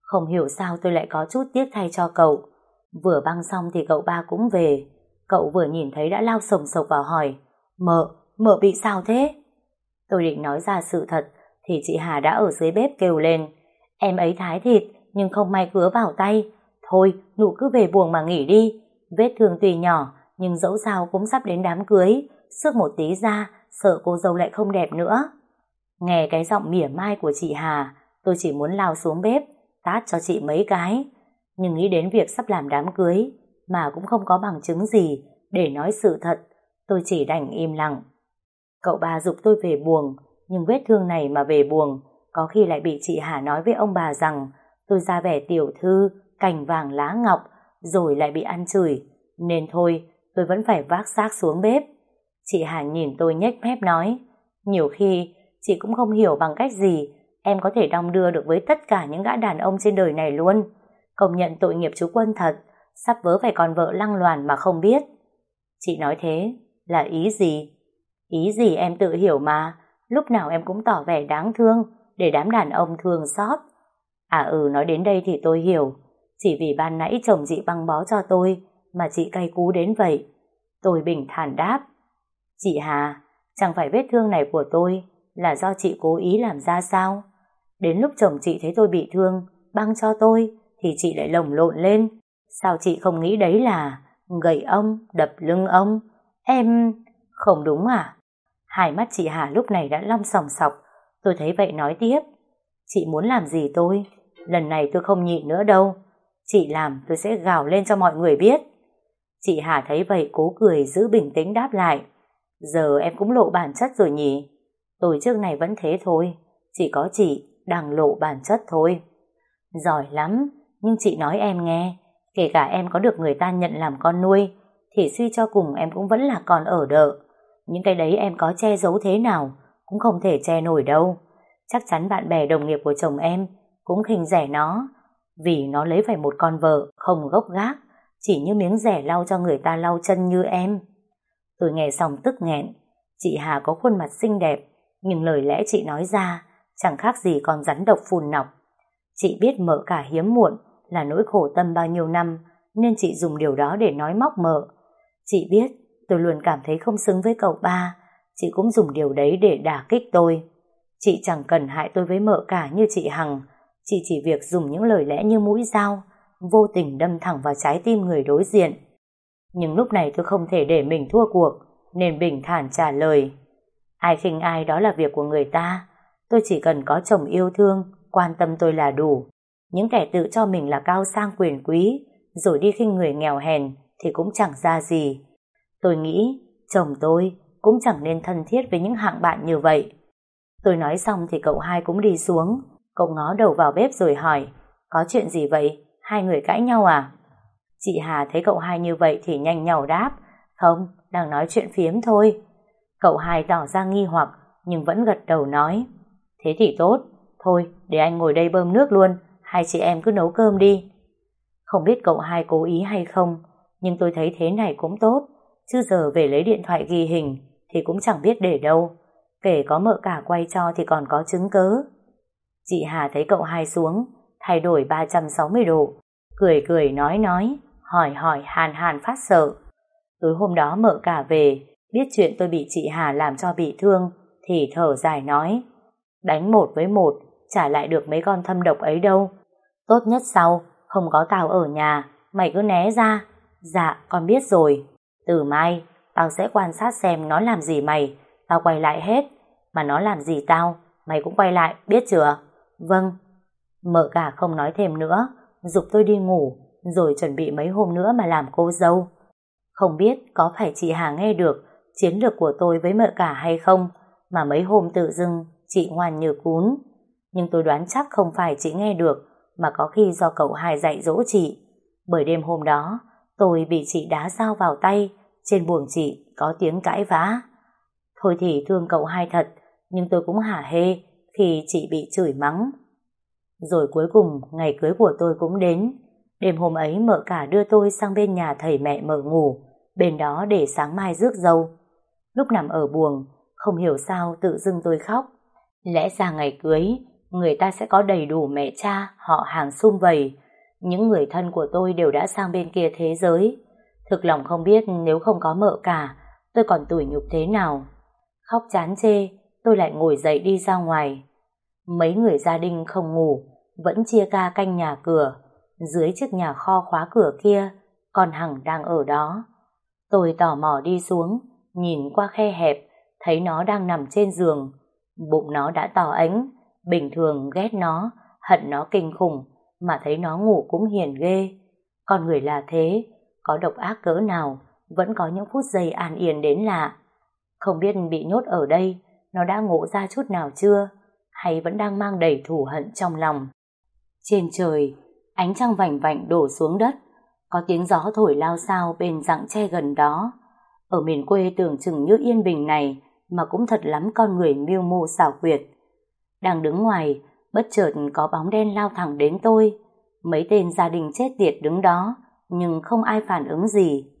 Không hiểu sao tôi lại có chút tiếc thay cho cậu. Vừa băng xong thì cậu ba cũng về. Cậu vừa nhìn thấy đã lao sồng sộc vào hỏi, mợ, mợ bị sao thế? Tôi định nói ra sự thật, thì chị Hà đã ở dưới bếp kêu lên. Em ấy thái thịt, nhưng không may cứa vào tay, Thôi, nụ cứ về buồng mà nghỉ đi. Vết thương tùy nhỏ, nhưng dẫu sao cũng sắp đến đám cưới. Sức một tí ra, sợ cô dâu lại không đẹp nữa. Nghe cái giọng mỉa mai của chị Hà, tôi chỉ muốn lao xuống bếp, tát cho chị mấy cái. Nhưng nghĩ đến việc sắp làm đám cưới, mà cũng không có bằng chứng gì để nói sự thật, tôi chỉ đành im lặng. Cậu ba dục tôi về buồng, nhưng vết thương này mà về buồng, có khi lại bị chị Hà nói với ông bà rằng tôi ra vẻ tiểu thư, cành vàng lá ngọc, rồi lại bị ăn chửi. Nên thôi, tôi vẫn phải vác xác xuống bếp. Chị Hà nhìn tôi nhếch mép nói, nhiều khi chị cũng không hiểu bằng cách gì em có thể đong đưa được với tất cả những gã đàn ông trên đời này luôn. Công nhận tội nghiệp chú Quân thật, sắp vớ phải còn vợ lăng loàn mà không biết. Chị nói thế, là ý gì? Ý gì em tự hiểu mà, lúc nào em cũng tỏ vẻ đáng thương, để đám đàn ông thương xót. À ừ, nói đến đây thì tôi hiểu, chỉ vì ban nãy chồng chị băng bó cho tôi mà chị cay cú đến vậy. Tôi bình thản đáp. Chị Hà, chẳng phải vết thương này của tôi là do chị cố ý làm ra sao? Đến lúc chồng chị thấy tôi bị thương, băng cho tôi, thì chị lại lồng lộn lên. Sao chị không nghĩ đấy là gậy ông, đập lưng ông? Em... Không đúng à? Hai mắt chị Hà lúc này đã long sòng sọc. Tôi thấy vậy nói tiếp. Chị muốn làm gì tôi? Lần này tôi không nhịn nữa đâu. Chị làm tôi sẽ gào lên cho mọi người biết. Chị Hà thấy vậy cố cười giữ bình tĩnh đáp lại. Giờ em cũng lộ bản chất rồi nhỉ? Tôi trước này vẫn thế thôi. Chỉ có chị đang lộ bản chất thôi. Giỏi lắm, nhưng chị nói em nghe, kể cả em có được người ta nhận làm con nuôi, thì suy cho cùng em cũng vẫn là con ở đợ. Những cái đấy em có che giấu thế nào, cũng không thể che nổi đâu. Chắc chắn bạn bè đồng nghiệp của chồng em cũng khinh rẻ nó, vì nó lấy phải một con vợ không gốc gác, chỉ như miếng rẻ lau cho người ta lau chân như em. Tôi nghe xong tức nghẹn, Chị Hà có khuôn mặt xinh đẹp, nhưng lời lẽ chị nói ra chẳng khác gì con rắn độc phun nọc. Chị biết mợ cả hiếm muộn là nỗi khổ tâm bao nhiêu năm, nên chị dùng điều đó để nói móc mợ. Chị biết tôi luôn cảm thấy không xứng với cậu ba, chị cũng dùng điều đấy để đả kích tôi. Chị chẳng cần hại tôi với mợ cả như chị Hằng, chị chỉ việc dùng những lời lẽ như mũi dao, vô tình đâm thẳng vào trái tim người đối diện. Nhưng lúc này tôi không thể để mình thua cuộc, nên bình thản trả lời. Ai khinh ai đó là việc của người ta, tôi chỉ cần có chồng yêu thương, quan tâm tôi là đủ. Những kẻ tự cho mình là cao sang quyền quý, rồi đi khinh người nghèo hèn thì cũng chẳng ra gì. Tôi nghĩ chồng tôi cũng chẳng nên thân thiết với những hạng bạn như vậy. Tôi nói xong thì cậu hai cũng đi xuống, cậu ngó đầu vào bếp rồi hỏi, có chuyện gì vậy? Hai người cãi nhau à? Chị Hà thấy cậu hai như vậy thì nhanh nhau đáp, không, đang nói chuyện phiếm thôi. Cậu hai tỏ ra nghi hoặc, nhưng vẫn gật đầu nói, thế thì tốt, thôi để anh ngồi đây bơm nước luôn, hai chị em cứ nấu cơm đi. Không biết cậu hai cố ý hay không, nhưng tôi thấy thế này cũng tốt, chứ giờ về lấy điện thoại ghi hình thì cũng chẳng biết để đâu. Kể có mợ cả quay cho thì còn có chứng cớ. Chị Hà thấy cậu hai xuống, thay đổi 360 độ, cười cười nói nói, hỏi hỏi hàn hàn phát sợ. Tối hôm đó mợ cả về, biết chuyện tôi bị chị Hà làm cho bị thương, thì thở dài nói, đánh một với một, trả lại được mấy con thâm độc ấy đâu. Tốt nhất sau, không có tao ở nhà, mày cứ né ra. Dạ, con biết rồi. Từ mai, tao sẽ quan sát xem nó làm gì mày, tao quay lại hết. Mà nó làm gì tao, mày cũng quay lại, biết chưa? Vâng. Mợ cả không nói thêm nữa, dục tôi đi ngủ, rồi chuẩn bị mấy hôm nữa mà làm cô dâu. Không biết có phải chị Hà nghe được chiến lược của tôi với mợ cả hay không, mà mấy hôm tự dưng chị ngoan như cún. Nhưng tôi đoán chắc không phải chị nghe được, mà có khi do cậu hai dạy dỗ chị. Bởi đêm hôm đó, tôi bị chị đá dao vào tay, trên buồng chị có tiếng cãi vã. Thôi thì thương cậu hai thật, nhưng tôi cũng hả hê khi chị bị chửi mắng. Rồi cuối cùng ngày cưới của tôi cũng đến. Đêm hôm ấy mợ cả đưa tôi sang bên nhà thầy mẹ mở ngủ, bên đó để sáng mai rước dâu. Lúc nằm ở buồng, không hiểu sao tự dưng tôi khóc. Lẽ ra ngày cưới, người ta sẽ có đầy đủ mẹ cha, họ hàng xung vầy. Những người thân của tôi đều đã sang bên kia thế giới. Thực lòng không biết nếu không có mợ cả, tôi còn tủi nhục thế nào. Khóc chán chê, tôi lại ngồi dậy đi ra ngoài. Mấy người gia đình không ngủ, vẫn chia ca canh nhà cửa. Dưới chiếc nhà kho khóa cửa kia, con Hằng đang ở đó. Tôi tò mò đi xuống, nhìn qua khe hẹp, thấy nó đang nằm trên giường. Bụng nó đã tỏ ánh, bình thường ghét nó, hận nó kinh khủng, mà thấy nó ngủ cũng hiền ghê. Con người là thế, có độc ác cỡ nào, vẫn có những phút giây an yên đến lạ. Không biết bị nhốt ở đây, nó đã ngộ ra chút nào chưa, hay vẫn đang mang đầy thù hận trong lòng. Trên trời, ánh trăng vành vạnh đổ xuống đất, có tiếng gió thổi lao sao bên rặng tre gần đó. Ở miền quê tưởng chừng như yên bình này mà cũng thật lắm con người miêu mô xảo quyệt. Đang đứng ngoài, bất chợt có bóng đen lao thẳng đến tôi. Mấy tên gia đình chết tiệt đứng đó, nhưng không ai phản ứng gì.